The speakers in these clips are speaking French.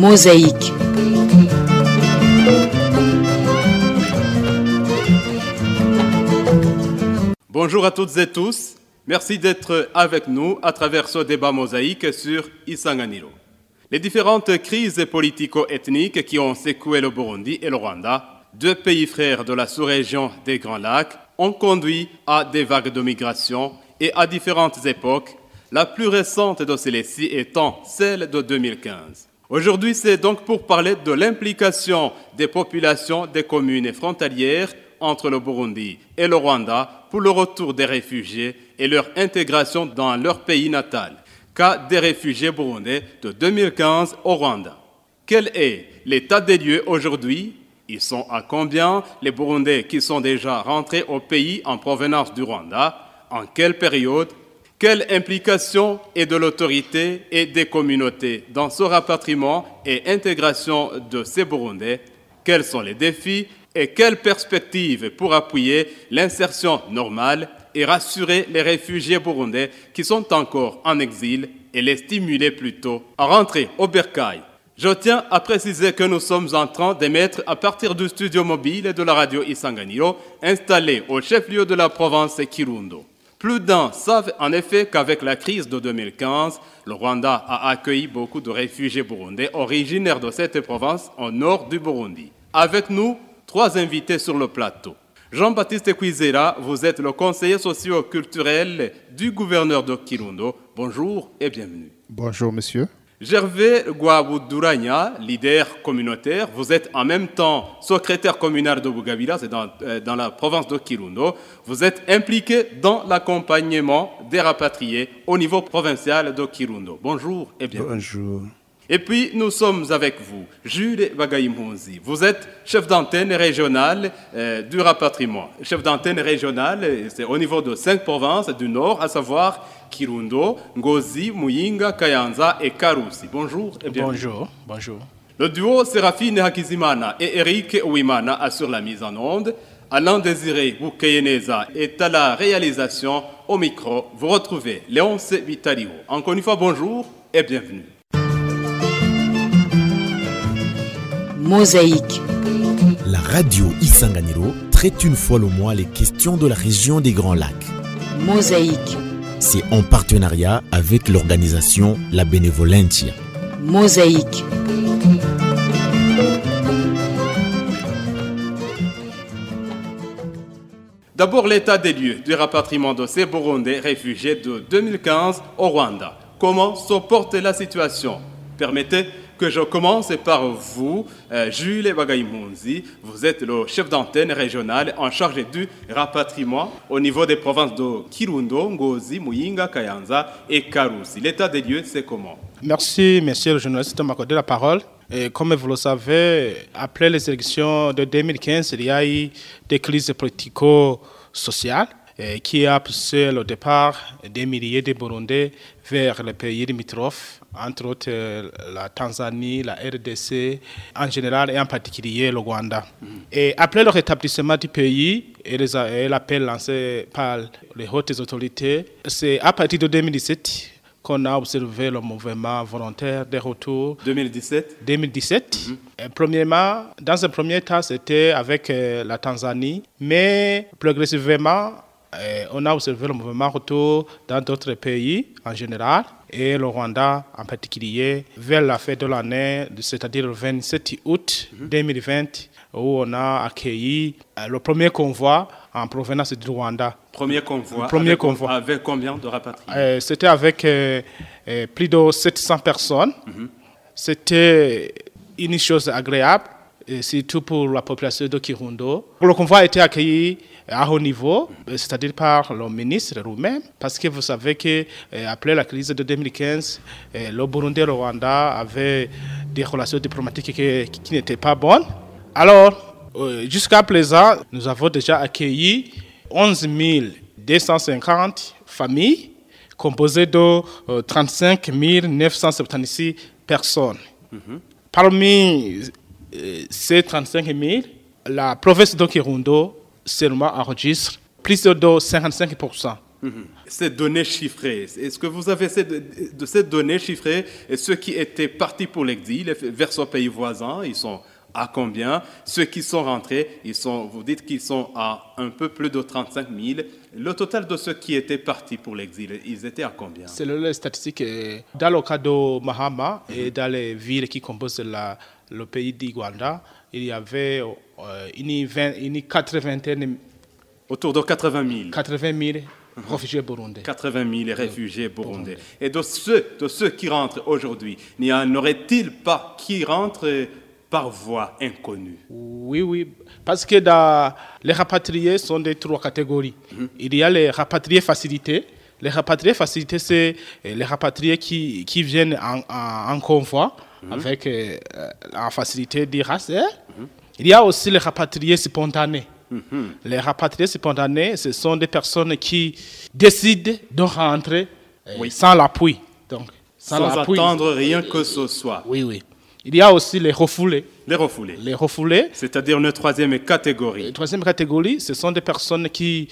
Mosaïque. Bonjour à toutes et tous. Merci d'être avec nous à travers ce débat mosaïque sur Isanganiro. Les différentes crises politico-ethniques qui ont secoué le Burundi et le Rwanda, deux pays frères de la sous-région des Grands Lacs, ont conduit à des vagues de migration et à différentes époques, la plus récente de celles-ci étant celle de 2015. Aujourd'hui, c'est donc pour parler de l'implication des populations des communes frontalières entre le Burundi et le Rwanda pour le retour des réfugiés et leur intégration dans leur pays natal, cas des réfugiés burundais de 2015 au Rwanda. Quel est l'état des lieux aujourd'hui? Ils sont à combien? Les Burundais qui sont déjà rentrés au pays en provenance du Rwanda? En quelle période? Quelle implication est de l'autorité et des communautés dans ce rapatriement et intégration de ces Burundais? Quels sont les défis et quelles perspectives pour appuyer l'insertion normale et rassurer les réfugiés burundais qui sont encore en exil et les stimuler plutôt à rentrer au bercail? Je tiens à préciser que nous sommes en train d'émettre à partir du studio mobile de la radio Isanganiro installé au chef-lieu de la province Kirundo. Plus d'un savent en effet qu'avec la crise de 2015, le Rwanda a accueilli beaucoup de réfugiés burundais originaires de cette province au nord du Burundi. Avec nous, trois invités sur le plateau. Jean-Baptiste Cuisera, vous êtes le conseiller socio-culturel du gouverneur de Kirundo. Bonjour et bienvenue. Bonjour, monsieur. Gervais Guabouduranya, leader communautaire, vous êtes en même temps secrétaire communal de Bugabila, c'est dans, euh, dans, la province de Kirundo. Vous êtes impliqué dans l'accompagnement des rapatriés au niveau provincial de Kirundo. Bonjour et bienvenue. Bonjour. Et puis, nous sommes avec vous, Jules Bagaïmouzi. Vous êtes chef d'antenne régionale euh, du rapatriement. Chef d'antenne régionale, c'est au niveau de cinq provinces du Nord, à savoir Kirundo, Ngozi, Muyinga, Kayanza et Karusi. Bonjour et bienvenue. Bonjour, bonjour. Le duo Séraphine Hakizimana et Eric Ouimana assure la mise en onde. Alain Désiré Boukeyeneza est à la réalisation. Au micro, vous retrouvez Léonce Vitalio. Encore une fois, bonjour et bienvenue. Mosaïque. La radio Isanganiro traite une fois le mois les questions de la région des Grands Lacs. Mosaïque. C'est en partenariat avec l'organisation La Benevolentia. Mosaïque. D'abord, l'état des lieux du rapatriement de ces Burundais réfugiés de 2015 au Rwanda. Comment se porte la situation? Permettez que je commence par vous, euh, Jules Bagaïmounzi. Vous êtes le chef d'antenne régionale en charge du rapatriement au niveau des provinces de Kirundo, Ngozi, Muyinga, Kayanza et Karusi. L'état des lieux, c'est comment? Merci, monsieur le journaliste, de m'accorder la parole. Comme vous le savez, après les élections de 2015, il y a eu des crises politico-sociales qui a poussé le départ des milliers de Burundais vers les pays limitrophes, entre autres la Tanzanie, la RDC, en général et en particulier le Rwanda. Mm. Et après le rétablissement du pays et l'appel lancé par les hautes autorités, c'est à partir de 2017 qu'on a observé le mouvement volontaire des retours. 2017 2017. Mm -hmm. Premièrement, dans un premier temps, c'était avec euh, la Tanzanie, mais progressivement, euh, on a observé le mouvement retour dans d'autres pays en général et le Rwanda en particulier vers la fin de l'année, c'est-à-dire le 27 août mm -hmm. 2020, où on a accueilli euh, le premier convoi en provenance du Rwanda. Premier convoi. Premier avec, convoi. Avec combien de rapatriés? Euh, C'était avec euh, euh, plus de 700 personnes. Mm -hmm. C'était une chose agréable, et surtout pour la population de Kirundo. Le convoi a été accueilli à haut niveau, c'est-à-dire par le ministre lui-même, parce que vous savez que après la crise de 2015, le Burundi et le Rwanda avaient des relations diplomatiques qui, qui n'étaient pas bonnes. Alors, jusqu'à présent, nous avons déjà accueilli 11 250 familles composées de 35 976 personnes. Mm -hmm. Parmi ces 35 000, la province de Kirundo seulement enregistre plus de 55%. Ces données chiffrées, est-ce que vous avez ces- de ces données chiffrées et ceux qui étaient partis pour l'exil vers son pays voisin, ils sont à combien? Ceux qui sont rentrés, ils sont, vous dites qu'ils sont à un peu plus de 35 000. Le total de ceux qui étaient partis pour l'exil, ils étaient à combien? Selon les statistiques, euh, dans le cas de Mahama et dans les villes qui composent la- le pays d'Iguanda, il y avait euh, une, vingt- une 80, Autour de 80 000. 80 000 réfugiés burundais. 80 000 réfugiés burundais. Et de ceux, de ceux qui rentrent aujourd'hui, n'y en aurait-il pas qui rentrent par voie inconnue? Oui, oui, parce que dans- les rapatriés sont de trois catégories. Il y a les rapatriés facilités. Les rapatriés facilités, c'est euh, les rapatriés qui, qui viennent en, en- en convoi avec euh, euh, la facilité d'IRACER. Il y a aussi les rapatriés spontanés. Les rapatriés spontanés, ce sont des personnes qui décident de rentrer euh, Oui. sans l'appui. Donc, Sans l'appui. attendre rien que ce soit. Oui, oui. Il y a aussi les refoulés. Les refoulés. Les refoulés, C'est-à-dire une troisième la catégorie. troisième catégorie, ce sont des personnes qui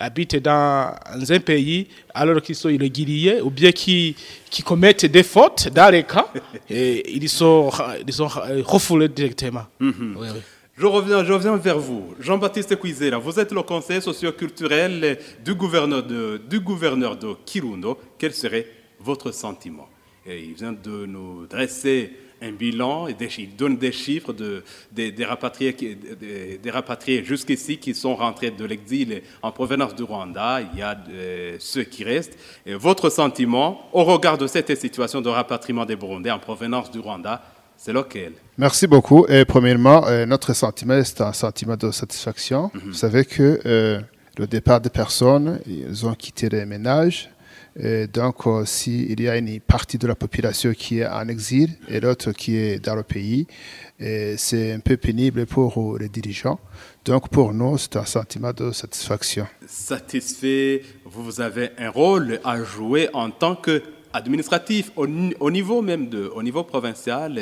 habitent dans un pays alors qu'ils sont irréguliers ou bien qui, qui commettent des fautes dans les cas et ils sont, ils sont refoulés directement. Oui, oui. Je reviens, je reviens vers vous. Jean-Baptiste Cuisera, vous êtes le conseiller socioculturel du gouverneur de, du gouverneur de Kirundo. Quel serait votre sentiment? Et Il vient de nous dresser un bilan et des chiffres, il donne des chiffres de, des, des rapatriés, des, des rapatriés jusqu'ici qui sont rentrés de l'exil en provenance du Rwanda. Il y a euh, ceux qui restent. Et votre sentiment au regard de cette situation de rapatriement des Burundais en provenance du Rwanda, c'est lequel? Merci beaucoup. Et premièrement, euh, notre sentiment, c'est un sentiment de satisfaction. Vous savez que euh, le départ des personnes, ils ont quitté les ménages. Et donc, euh, s'il y a une partie de la population qui est en exil et l'autre qui est dans le pays, et c'est un peu pénible pour les dirigeants. Donc, pour nous, c'est un sentiment de satisfaction. satisfait, vous avez un rôle à jouer en tant que administratif au, ni- au niveau même de, au niveau provincial.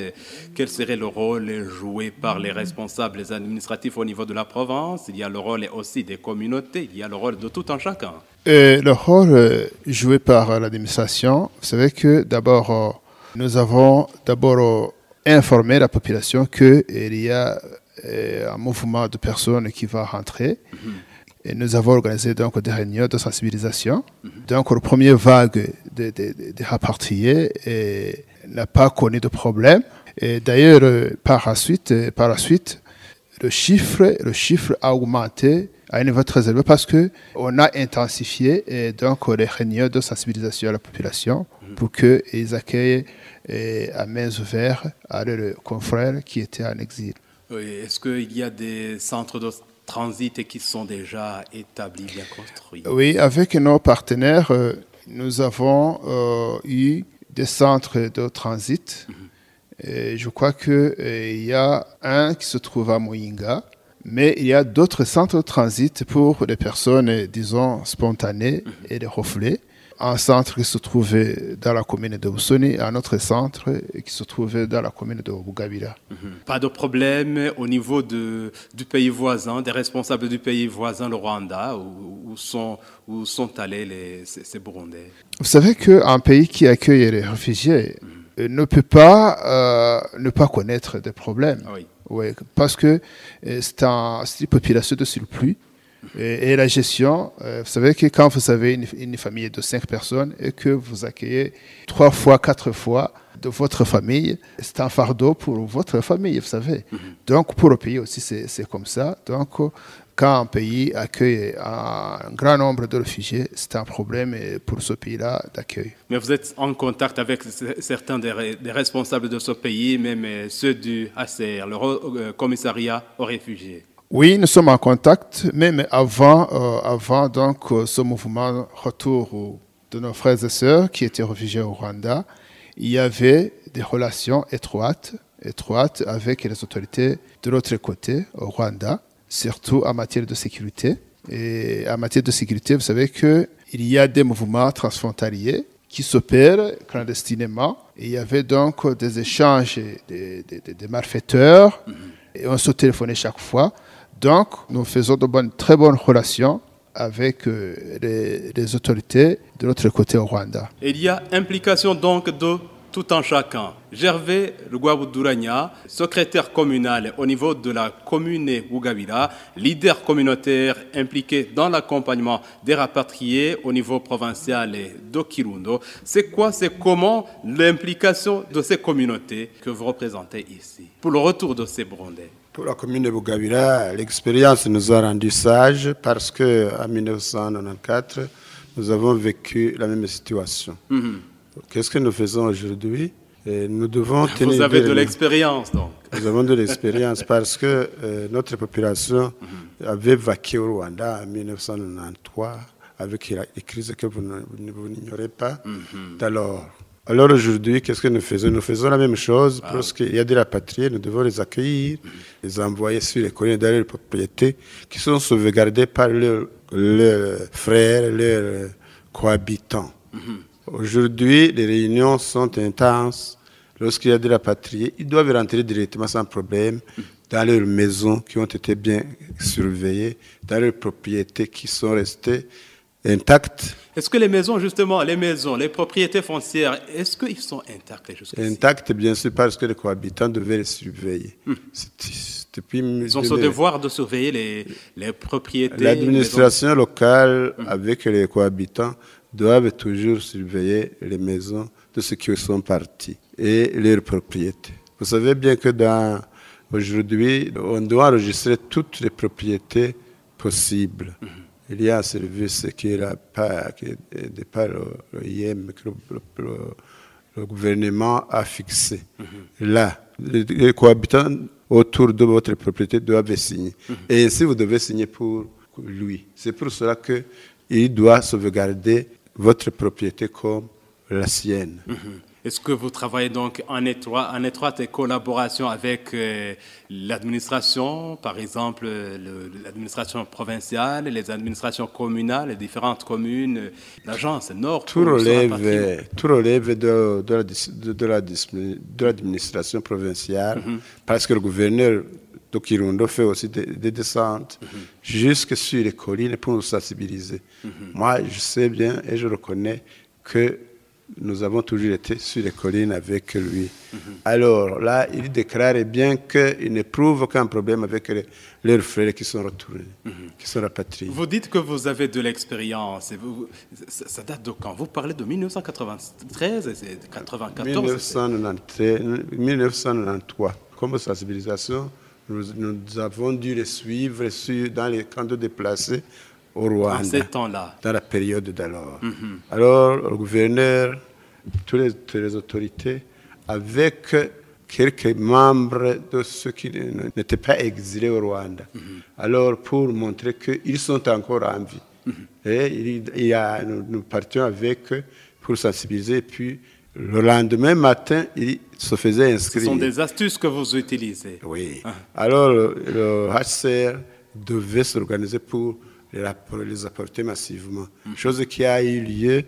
Quel serait le rôle joué par les responsables administratifs au niveau de la province? Il y a le rôle aussi des communautés, il y a le rôle de tout un chacun. Et le rôle euh, joué par euh, l'administration, vous savez que d'abord, euh, nous avons d'abord informé la population qu'il y a un mouvement de personnes qui va rentrer. Et nous avons organisé donc des réunions de sensibilisation. Donc, la première vague de, de, de- euh, n'a pas connu de problème. Et d'ailleurs, euh, par la suite, euh, par la suite, le chiffre, le chiffre a augmenté à un niveau très élevé parce que on a intensifié donc les réunions de sensibilisation à la population pour qu'ils accueillent à mains ouvertes leurs confrères qui étaient en exil. Est-ce qu'il y a des centres de transit qui sont déjà établis, bien construits Oui, avec nos partenaires, euh, nous avons euh, eu des centres de transit. Et je crois qu'il y a un qui se trouve à Moyinga, mais il y a d'autres centres de transit pour les personnes, euh, disons, spontanées et les reflets. Un centre qui se trouvait dans la commune de Busoni, un autre centre qui se trouvait dans la commune de Bugabira. Pas de problème au niveau de, du pays voisin, des responsables du pays voisin, le Rwanda, où, où sont, où sont allés les, ces, ces Burundais Vous savez qu'un pays qui accueille les réfugiés euh, ne peut pas euh, ne pas connaître des problèmes. Ah oui. Oui, parce que euh, c'est un- c'est une population de surplus. Et, et la gestion, euh, vous savez que quand vous avez une, une famille de cinq personnes et que vous accueillez trois fois, quatre fois de votre famille, c'est un fardeau pour votre famille, vous savez. Donc pour le pays aussi, c'est comme ça. Donc quand un pays accueille un grand nombre de réfugiés, c'est un problème pour ce pays-là d'accueil. Mais vous êtes en contact avec certains des, re- des responsables de ce pays, même euh, ceux du HCR, le euh, commissariat aux réfugiés. Oui, nous sommes en contact, même avant, euh, avant donc, euh, ce mouvement retour de nos frères et sœurs qui étaient réfugiés au Rwanda. Il y avait des relations étroites, étroites avec les autorités de l'autre côté, au Rwanda, surtout en matière de sécurité. Et en matière de sécurité, vous savez qu'il y a des mouvements transfrontaliers qui s'opèrent clandestinement. Et il y avait donc des échanges des, des- des- des malfaiteurs et on se téléphonait chaque fois. Donc, nous faisons de bonnes, très bonnes relations avec euh, les, autorités de l'autre côté au Rwanda. Il y a implication donc de tout un chacun. Gervais Rugwabudourania, secrétaire communal au niveau de la commune Bugabira, leader communautaire impliqué dans l'accompagnement des rapatriés au niveau provincial de Kirundo. C'est quoi, c'est comment l'implication de ces communautés que vous représentez ici pour le retour de ces Burundais? Pour la commune de Bugabira, l'expérience nous a rendu sages parce que en 1994, nous avons vécu la même situation. Qu'est-ce que nous faisons aujourd'hui? Et Nous devons tenir Vous avez de l'expérience donc. Nous avons de l'expérience parce que euh, notre population avait vaqué au Rwanda en 1993 avec la- les crises que vous vous vous n'ignorez pas. Alors aujourd'hui, qu'est-ce que nous faisons? Nous faisons la même chose. Lorsqu'il y a des rapatriés, nous devons les accueillir, les envoyer sur les colonies dans leurs propriétés qui sont sauvegardées par leurs leurs frères, leurs cohabitants. Aujourd'hui, les réunions sont intenses. Lorsqu'il y a des rapatriés, ils doivent rentrer directement sans problème dans leurs maisons qui ont été bien surveillées, dans leurs propriétés qui sont restées intactes. Est-ce que les maisons, justement, les maisons, les propriétés foncières, est-ce qu'ils sont intacts jusqu'ici? Intactes, bien sûr, parce que les cohabitants devaient les surveiller. Depuis Ils ont ce devoir de surveiller les, les propriétés. L'administration locale, avec les cohabitants, doivent toujours surveiller les maisons de ceux qui sont partis et leurs propriétés. Vous savez bien que dans aujourd'hui, on doit enregistrer toutes les propriétés possibles. Il y a un service qui est pas, qui est par le, le IM, que le, le- le- le gouvernement a fixé. Là, les, cohabitants autour de votre propriété doivent signer. Et ainsi, vous devez signer pour lui. C'est pour cela que il doit sauvegarder votre propriété comme la sienne. Mhm. Est-ce que vous travaillez donc en, étroit- en étroite collaboration avec euh, l'administration, par exemple euh, l'administration provinciale, les administrations communales, les différentes communes, l'agence Nord Tout relève, tout relève de, de la de- la l'administration provinciale, parce que le gouverneur de Kirundo fait aussi des, des descentes jusque sur les collines pour nous sensibiliser. Moi, je sais bien et je reconnais que nous avons toujours été sur les collines avec lui. Alors là, il déclare bien qu'il n'éprouve aucun problème avec les- leurs frères qui sont retournés, qui sont rapatriés. Vous dites que vous avez de l'expérience. Ça, ça date de quand? Vous parlez de 1993 et c'est 94 1993, 1993. Comme sensibilisation, nous, nous avons dû les suivre dans les camps de déplacés au en Rwanda, ces temps-là. dans la période d'alors. Alors, le gouverneur, toutes les, toutes les autorités, avec quelques membres de ceux qui n'étaient pas exilés au Rwanda. Alors, pour montrer qu'ils sont encore en vie. Et il, y a, nous, nous partions avec eux pour sensibiliser. Puis, le lendemain matin, il se faisait Ce inscrire. sont des astuces que vous utilisez. Oui. Alors, le, le HCR devait s'organiser pour les, apporter massivement. Chose qui a eu lieu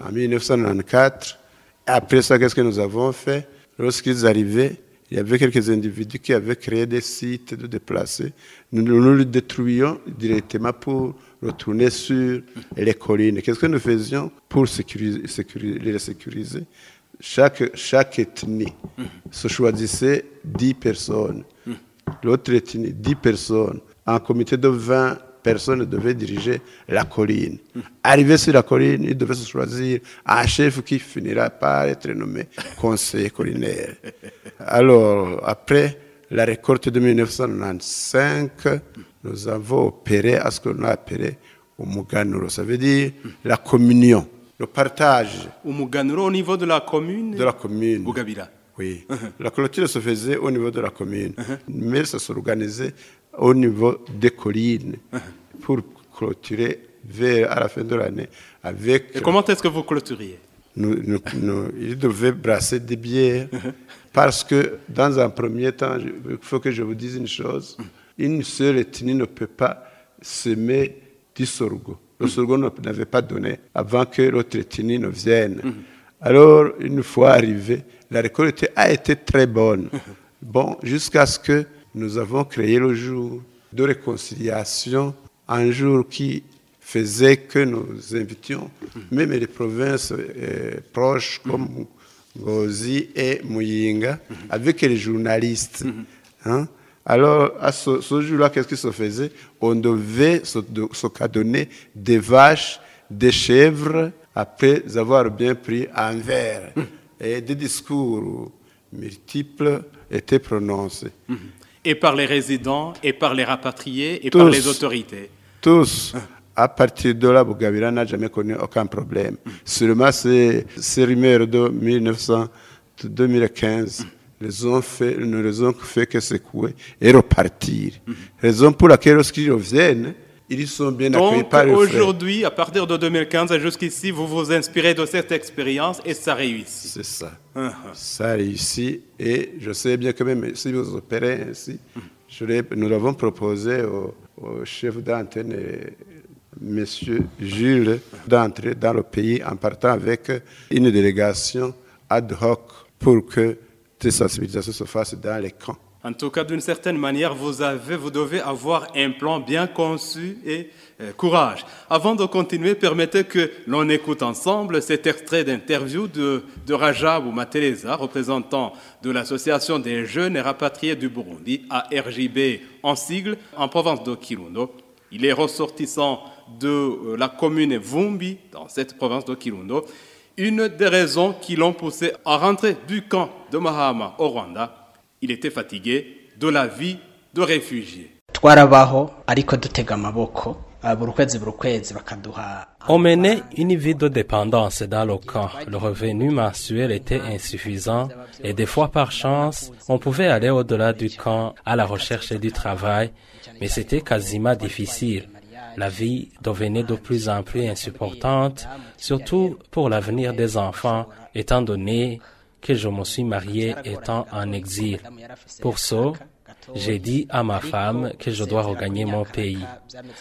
en 1994. Après ça, qu'est-ce que nous avons fait? Lorsqu'ils arrivaient, il y avait quelques individus qui avaient créé des sites de déplacés. Nous, nous, les détruisions directement pour retourner sur les collines. Qu'est-ce que nous faisions pour sécuriser, sécuriser- les sécuriser? Chaque, chaque ethnie se choisissait 10 personnes. L'autre ethnie, 10 personnes. Un comité de 20 personnes devait diriger la colline. Arrivé sur la colline, il devait se choisir un chef qui finira par être nommé conseiller collinaire. Alors, après la récolte de 1995, nous avons opéré à ce qu'on a appelé Umuganuro. Ça veut dire la communion, le partage Umuganuro au niveau de la commune de la commune. Bugabira. Oui. La clôture se faisait au niveau de la commune, mais ça s'organisait au niveau des collines pour clôturer vers, à la fin de l'année avec. Et comment est-ce que vous clôturiez? Nous, nous- nous- il devait brasser des bières parce que dans un premier temps, il faut que je vous dise une chose une seule ethnie ne peut pas semer du sorgho. Le sorgho n'avait pas donné avant que l'autre ethnie ne vienne. Alors, une fois arrivé, la récolte a été très bonne. Bon, jusqu'à ce que nous avons créé le jour de réconciliation, un jour qui faisait que nous invitions même les provinces euh, proches comme Gozi et Muyinga avec les journalistes. hein. Alors, à ce, ce jour-là, qu'est-ce qui se faisait? On devait se, de- se cadonner des vaches, des chèvres, après avoir bien pris un verre. Et des discours multiples étaient prononcés. Et par les résidents, et par les rapatriés, et Tous. par les autorités. Tous, à partir de là, Bougavira n'a jamais connu aucun problème. Seulement, ces, ces rumeurs de 1900, de 2015 les ont fait, ne les ont fait que secouer et repartir. Raison pour laquelle, lorsqu'ils reviennent, ils sont bien accueillis Donc par les frères. aujourd'hui, à partir de 2015 jusqu'ici, vous vous inspirez de cette expérience et ça réussit. C'est ça. Uh-huh. Ça réussit. Et je sais bien que même si vous opérez ainsi, je nous l'avons proposé au, au chef d'antenne, Monsieur Jules, d'entrer dans le pays en partant avec une délégation ad hoc pour que ces sensibilisations se fassent dans les camps. En tout cas, d'une certaine manière, vous, avez, vous devez avoir un plan bien conçu et euh, courage. Avant de continuer, permettez que l'on écoute ensemble cet extrait d'interview de, de Rajab Mateleza, représentant de l'Association des jeunes et rapatriés du Burundi, ARJB en sigle, en province de Kirundo. Il est ressortissant de euh, la commune Vumbi, dans cette province de Kirundo. Une des raisons qui l'ont poussé à rentrer du camp de Mahama au Rwanda, il était fatigué de la vie de réfugié. On menait une vie de dépendance dans le camp. Le revenu mensuel était insuffisant et des fois par chance, on pouvait aller au-delà du camp à la recherche du travail, mais c'était quasiment difficile. La vie devenait de plus en plus insupportante, surtout pour l'avenir des enfants, étant donné que je me suis marié étant en exil. Pour ça, j'ai dit à ma femme que je dois regagner mon pays.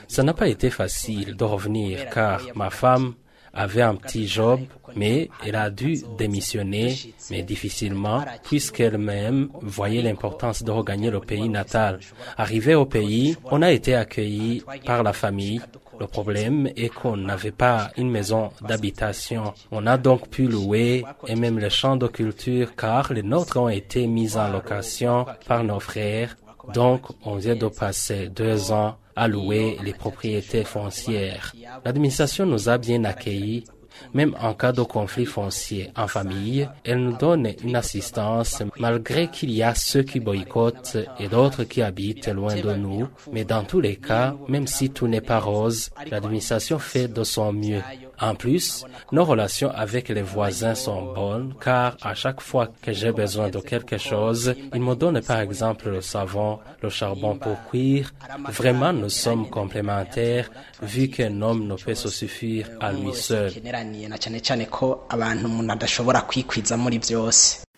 Ça n'a pas été facile de revenir car ma femme avait un petit job, mais elle a dû démissionner, mais difficilement, puisqu'elle-même voyait l'importance de regagner le pays natal. Arrivé au pays, on a été accueillis par la famille. Le problème est qu'on n'avait pas une maison d'habitation. On a donc pu louer et même les champs de culture car les nôtres ont été mis en location par nos frères. Donc, on vient de passer deux ans à louer les propriétés foncières. L'administration nous a bien accueillis. Même en cas de conflit foncier en famille, elle nous donne une assistance malgré qu'il y a ceux qui boycottent et d'autres qui habitent loin de nous. Mais dans tous les cas, même si tout n'est pas rose, l'administration fait de son mieux. En plus, nos relations avec les voisins sont bonnes car à chaque fois que j'ai besoin de quelque chose, ils me donnent par exemple le savon, le charbon pour cuire. Vraiment, nous sommes complémentaires vu qu'un homme ne peut se suffire à lui seul.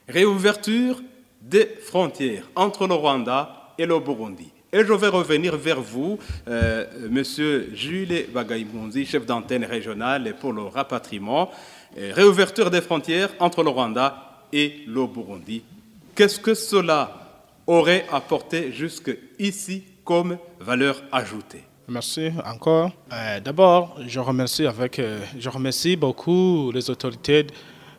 Réouverture des frontières entre le Rwanda et le Burundi. Et je vais revenir vers vous, euh, Monsieur Jules Bagaïmounzi, chef d'antenne régionale pour le rapatriement. Euh, réouverture des frontières entre le Rwanda et le Burundi. Qu'est-ce que cela aurait apporté jusqu'ici comme valeur ajoutée? Merci encore. Euh, D'abord, je remercie avec, euh, je remercie beaucoup les autorités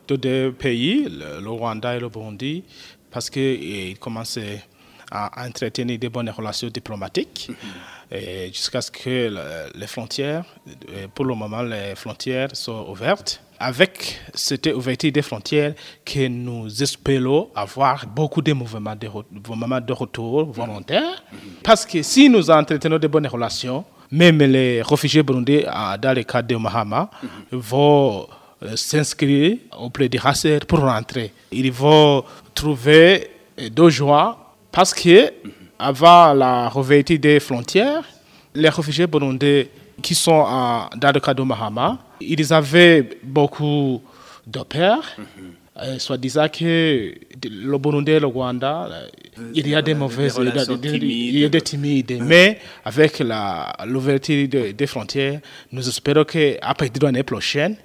de deux pays, le, Rwanda et le Burundi, parce qu'ils commençaient à entretenir des bonnes relations diplomatiques et jusqu'à ce que le- les frontières, pour le moment, les frontières soient ouvertes. Avec cette ouverture des frontières que nous espérons avoir beaucoup de mouvements de, mouvements de retour volontaires. Parce que si nous entretenons de bonnes relations, même les réfugiés burundais, ah, dans le cadre de Mahama, vont euh, s'inscrire auprès du HCR pour rentrer. Ils vont trouver euh, de joie parce que avant la réouverture des frontières, les réfugiés burundais qui sont en- dans le cadre de Mahama, ils avaient beaucoup de peur. Euh, soit disant que le Burundi et le Rwanda, euh, il y a des des mauvaises, il y a des- timides. il y a des timides. Mais avec la- l'ouverture de- des frontières, nous espérons de l'année prochaine,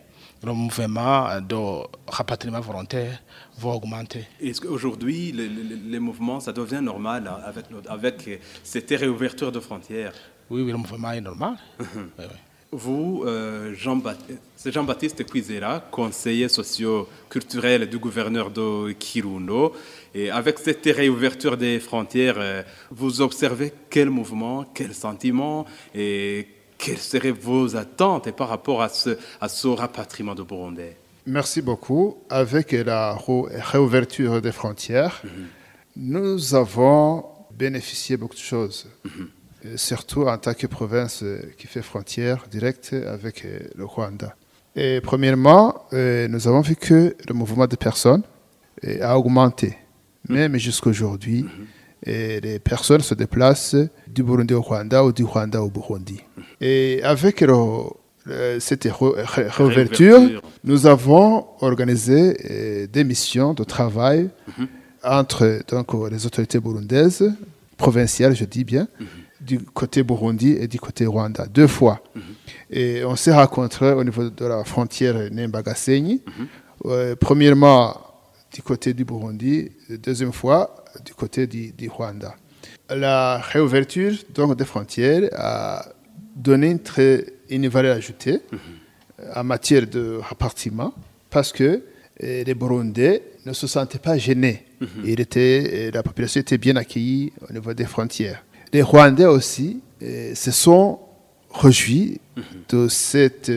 le mouvement de rapatriement volontaire va augmenter. Est-ce qu'aujourd'hui, le- le- les mouvements, ça devient normal hein, avec, euh, cette réouverture de frontières? Oui, oui, le mouvement est normal. Oui, oui. Vous, euh, Jean-Baptiste c'est Jean-Baptiste Cuisera, conseiller socio-culturel du gouverneur de Kirundo. Et avec cette réouverture des frontières, euh, vous observez quel mouvement, quel sentiment et quelles seraient vos attentes par rapport à ce, à ce rapatriement de Burundais? Merci beaucoup. Avec la réouverture des frontières, nous avons bénéficié beaucoup de choses. Et surtout en tant que province qui fait frontière directe avec le Rwanda. Et premièrement, euh, nous avons vu que le mouvement de personnes euh, a augmenté. Même jusqu'à aujourd'hui, et les personnes se déplacent du Burundi au Rwanda ou du Rwanda au Burundi. Et avec le- cette ré- réouverture, nous avons organisé euh, des missions de travail entre donc, les autorités burundaises, provinciales, je dis bien, du côté Burundi et du côté Rwanda, deux fois. Et on s'est rencontrés au niveau de la frontière Nembagasenyi. Euh, premièrement, du côté du Burundi, deuxième fois, du côté du, du Rwanda. La réouverture donc, des frontières a donné une, très, une valeur ajoutée en matière de rapatriement parce que euh, les Burundais ne se sentaient pas gênés. Il était, euh, la population était bien accueillie au niveau des frontières. Les Rwandais aussi euh, se sont réjouis de cette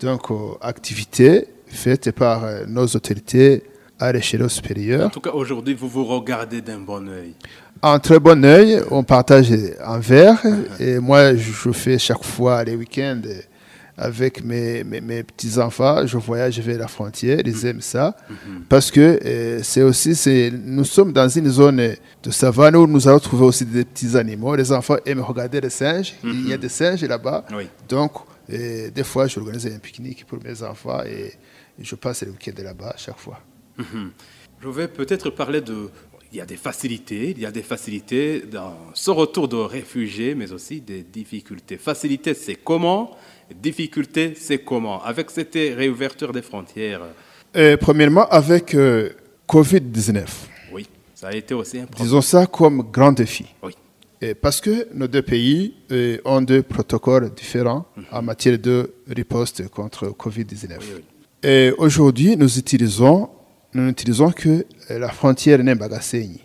donc, euh, activité faite par euh, nos autorités à l'échelle supérieure. En tout cas, aujourd'hui, vous vous regardez d'un bon œil. En très bon œil, on partage un verre. Et moi, je fais chaque fois les week-ends avec mes, mes, mes petits-enfants. Je voyage vers la frontière, ils aiment ça. Parce que euh, c'est aussi, c'est, nous sommes dans une zone de savane où nous allons trouver aussi des petits animaux. Les enfants aiment regarder les singes. Il y a des singes là-bas. Oui. Donc, euh, des fois, j'organise un pique-nique pour mes enfants et je passe le week-end là-bas chaque fois. Mhm. Je vais peut-être parler de... Il y a des facilités, il y a des facilités dans ce retour de réfugiés, mais aussi des difficultés. Facilité, c'est comment? Difficulté, c'est comment? Avec cette réouverture des frontières, Euh, premièrement, avec euh, Covid-19. oui, ça a été aussi un problème. Disons ça comme grand défi. Oui. Et parce que nos deux pays euh, ont deux protocoles différents en matière de riposte contre Covid-19. Et aujourd'hui, nous utilisons, nous n'utilisons que euh, la frontière Nembagasenyi.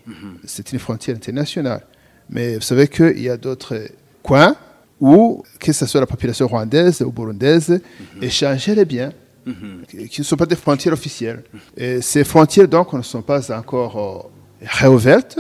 C'est une frontière internationale. Mais vous savez qu'il y a d'autres coins où, que ce soit la population rwandaise ou burundaise, échangeait les biens qui qui ne sont pas des frontières officielles. Et ces frontières, donc, ne sont pas encore euh, réouvertes.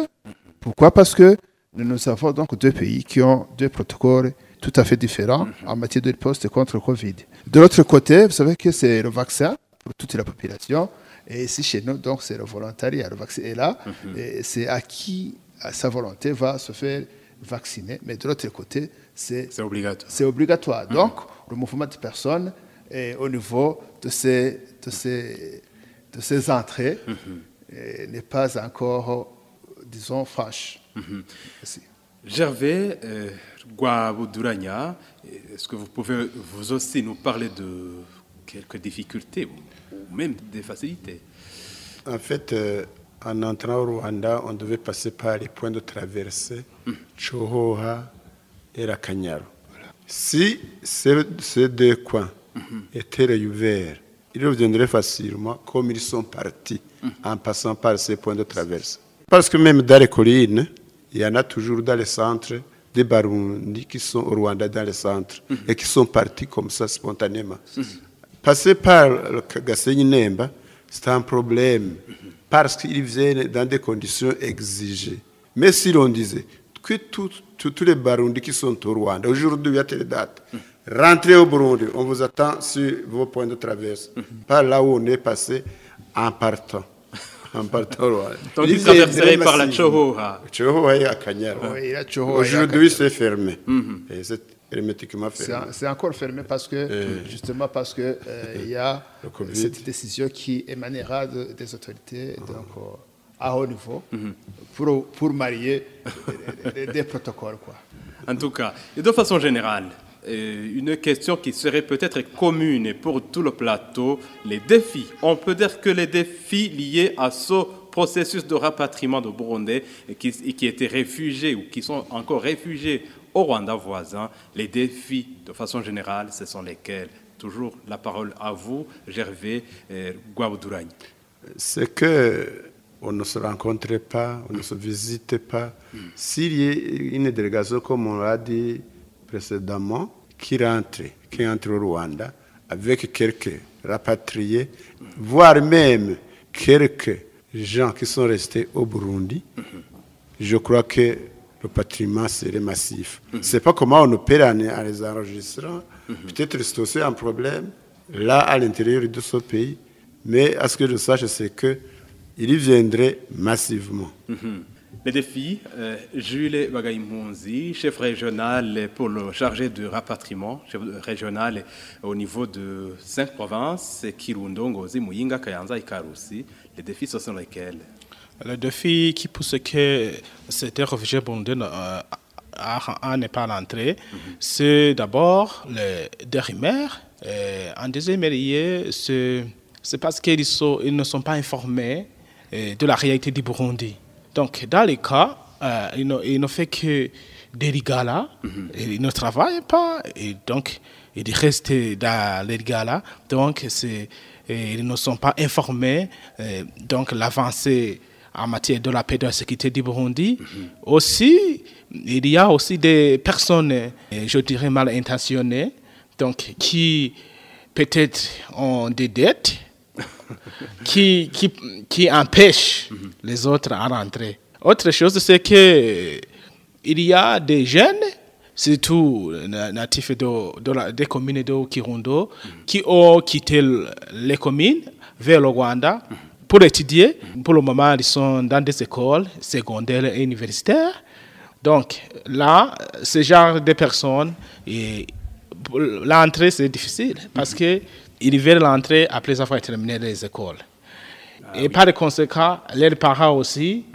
Pourquoi? Parce que nous avons donc deux pays qui ont deux protocoles tout à fait différents en matière de riposte contre le Covid. De l'autre côté, vous savez que c'est le vaccin pour toute la population. Et ici, chez nous, donc, c'est le volontariat. Le vaccin est là. Et c'est à qui, à sa volonté, va se faire vacciner. Mais de l'autre côté, c'est C'est obligatoire. c'est obligatoire. Donc, le mouvement de personnes est au niveau de ces, de ces, de ces entrées euh, n'est pas encore, disons, franche. Merci. Gervais euh, est-ce que vous pouvez vous aussi nous parler de quelques difficultés ou, même des facilités. En fait, euh, en entrant au Rwanda, on devait passer par les points de traversée, Chohoha et la Kanyaro. Si ces, deux coins étaient réouverts, ils reviendraient facilement comme ils sont partis en passant par ces points de traversée. Parce que même dans les collines, il y en a toujours dans les centres des Barundi qui sont au Rwanda dans les centres et qui sont partis comme ça spontanément. Passer par le Gasenyi Nemba, c'est un problème parce qu'ils viennent dans des conditions exigées. Mais si l'on disait que tous les Barundi qui sont au Rwanda, aujourd'hui à telle date, rentrez au Burundi, on vous attend sur vos points de traverse, par là où on est passé en partant. En partant au Rwanda. Donc, Ils traverseraient par la. Chohoha. Chohoha et il y a et Aujourd'hui, c'est fermé. Et c'est hermétiquement C'est fermé. en- c'est encore fermé parce que, justement parce que euh, il y a cette décision qui émanera de- des autorités donc, euh, à haut niveau pour, pour marier des, des- des protocoles. Quoi. En tout cas, et de façon générale, euh, une question qui serait peut-être commune pour tout le plateau, les défis. On peut dire que les défis liés à ce processus de rapatriement de Burundais et qui, et qui étaient réfugiés ou qui sont encore réfugiés au Rwanda voisin, les défis de façon générale, ce sont lesquels? Toujours la parole à vous, Gervais euh, Guaboudouragne. C'est que on ne se rencontre pas, on ne se visite pas. S'il y a une délégation, comme on l'a dit précédemment, qui rentre, qui entre au Rwanda, avec quelques rapatriés, voire même quelques gens qui sont restés au Burundi, je crois que le patrimoine serait massif. C'est pas comment on opère en, en les enregistrant. Peut-être c'est aussi un problème là à l'intérieur de ce pays. Mais à ce que je sache, c'est que il y viendrait massivement. Les défis, euh, Jules Bagaïmonzi, chef régional pour le chargé de rapatriement, chef régional au niveau de cinq provinces, Kirundo, Ngozi, Muyinga, Kayanza et Karusi. Les défis, ce sont lesquels? Le défi qui pousse que ces réfugiés burundais euh, à, à ne pas l'entrée, c'est d'abord le dérimaire. Euh, en deuxième lieu, c'est parce qu'ils sont- ils ne sont pas informés de la réalité du Burundi. Donc, dans les cas, euh, ils, ne, ils ne font que des rigalas, et ils ne travaillent pas, et donc ils restent dans les rigalas. Donc, ils ne sont pas informés. euh, donc, l'avancée en matière de la paix et de la sécurité du Burundi. Aussi, il y a aussi des personnes, euh, je dirais, mal intentionnées, donc, qui peut-être ont des dettes, qui, qui, qui empêchent les autres à rentrer. Autre chose, c'est que il y a des jeunes, surtout na- natifs de, de la- des communes de Kirundo, qui ont quitté les communes vers le Rwanda pour étudier. Pour le moment, ils sont dans des écoles secondaires et universitaires. Donc là, ce genre de personnes, l'entrée, c'est difficile parce que ils veulent l'entrée après avoir terminé les écoles. et par conséquent, leurs parents aussi,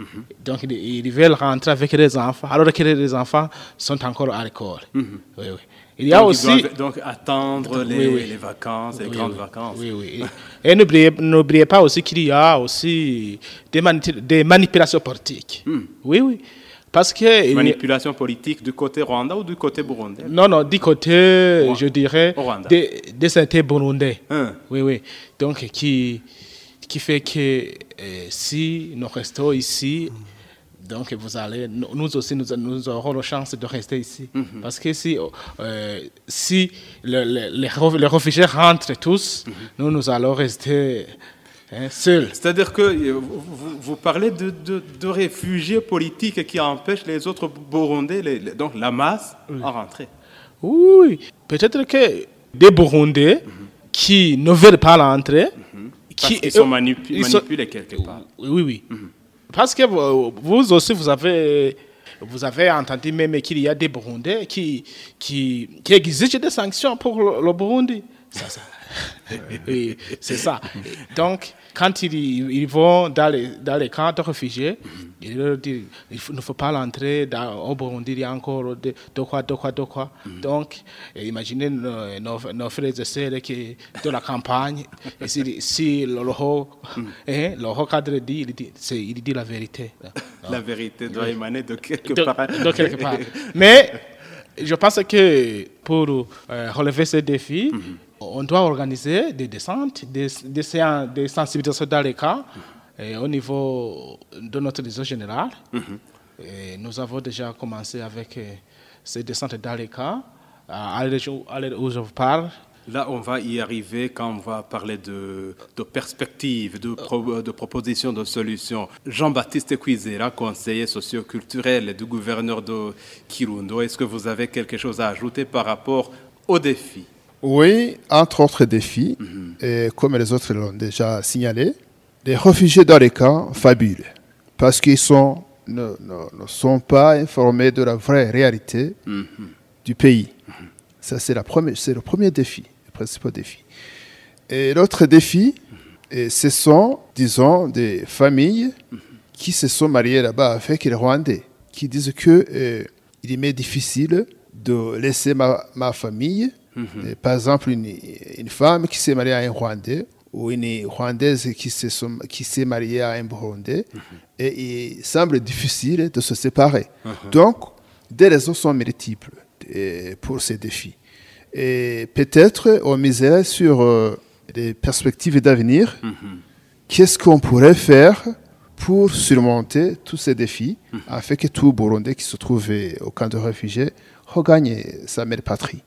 donc ils, veulent rentrer avec les enfants, alors que les enfants sont encore à l'école. Oui, oui. Il y a donc, aussi. donc attendre les, oui. les vacances, les Oui, grandes vacances. Oui, oui. Et n'oubliez n'oubliez pas aussi qu'il y a aussi des, mani- des manipulations politiques. Oui, oui. Parce que. Manipulation politique du côté Rwanda ou du côté burundais? Non, non, du côté, je dirais, Rwanda. des, des certains Burundais. Hein. Oui, oui. Donc, qui, qui fait que euh, si nous restons ici, donc vous allez, nous aussi, nous, nous aurons la chance de rester ici. Parce que si, euh, si le- le- les, les réfugiés rentrent tous, nous, nous allons rester hein, seuls. C'est-à-dire que euh, vous, parlez de, de- de réfugiés politiques qui empêchent les autres Burundais, les- donc la masse, à rentrer. Oui, peut-être que des Burundais qui ne veulent pas l'entrée, Parce qui sont ils sont- manipulés quelque part. Oui, oui. Parce que vous, aussi, vous avez, entendu même qu'il y a des Burundais qui, qui, qui exigent des sanctions pour le Burundi. Ça, ça. Oui, c'est ça. Donc, quand ils, ils vont dans les, dans les camps de réfugiés, ils leur disent il ne faut pas l'entrer dans- au Burundi, il y a encore de, de quoi, de quoi, de quoi. Donc, eh, imaginez nos, nos, nos frères et sœurs qui, de la campagne, et si, si le, le haut, hein, le haut cadre dit, il dit, il dit la vérité. La vérité doit émaner de quelque De- part. de quelque part. Mais je pense que pour euh, relever ce défi, on doit organiser des descentes, des, des séances de sensibilisation dans les cas et au niveau de notre réseau général. Et nous avons déjà commencé avec euh, ces descentes dans les cas. À l'heure où je vous parle, Là, on va y arriver quand on va parler de, de perspectives, de, pro- de propositions, de solutions. Jean-Baptiste Cuisera, conseiller socio-culturel du gouverneur de Kirundo, est-ce que vous avez quelque chose à ajouter par rapport aux défis? Oui, entre autres défis, et comme les autres l'ont déjà signalé, les réfugiés dans les camps fabulent parce qu'ils sont, ne, ne- ne sont pas informés de la vraie réalité du pays. Ça, c'est la première- c'est le premier défi, le principal défi. Et l'autre défi, ce sont, disons, des familles qui se sont mariées là-bas avec les Rwandais, qui disent que euh, il m'est difficile de laisser ma, ma famille. Et par exemple, une, une femme qui s'est mariée à un Rwandais ou une Rwandaise qui se s'est mariée à un Burundais, et il semble difficile de se séparer. Donc, des raisons sont multiples pour ces défis. Et peut-être on miserait sur euh, des perspectives d'avenir. Qu'est-ce qu'on pourrait faire pour surmonter tous ces défis afin que tout Burundais qui se trouve au camp de réfugiés regagne sa mère patrie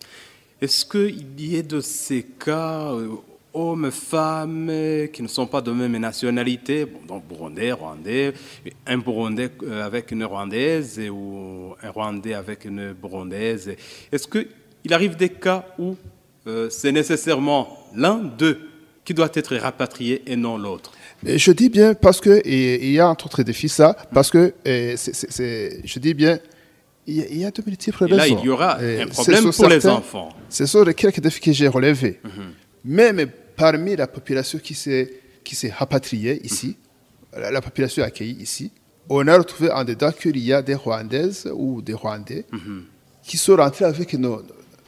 Est-ce qu'il y a de ces cas, euh, hommes, femmes, qui ne sont pas de même nationalité, donc Burundais, Rwandais, un Burundais euh, avec une Rwandaise ou un Rwandais avec une Burundaise Est-ce qu'il arrive des cas où euh, c'est nécessairement l'un d'eux qui doit être rapatrié et non l'autre je dis bien parce que et- il y a entre autres défis ça, parce que je dis bien, il y a, il de multiples Et là, raisons. il y aura Euh, un problème pour les enfants. Ce sont les quelques défis que j'ai relevés. Même parmi la population qui s'est qui s'est rapatriée ici, la, la population accueillie ici, on a retrouvé en dedans qu'il y a des Rwandaises ou des Rwandais qui sont rentrés avec nos,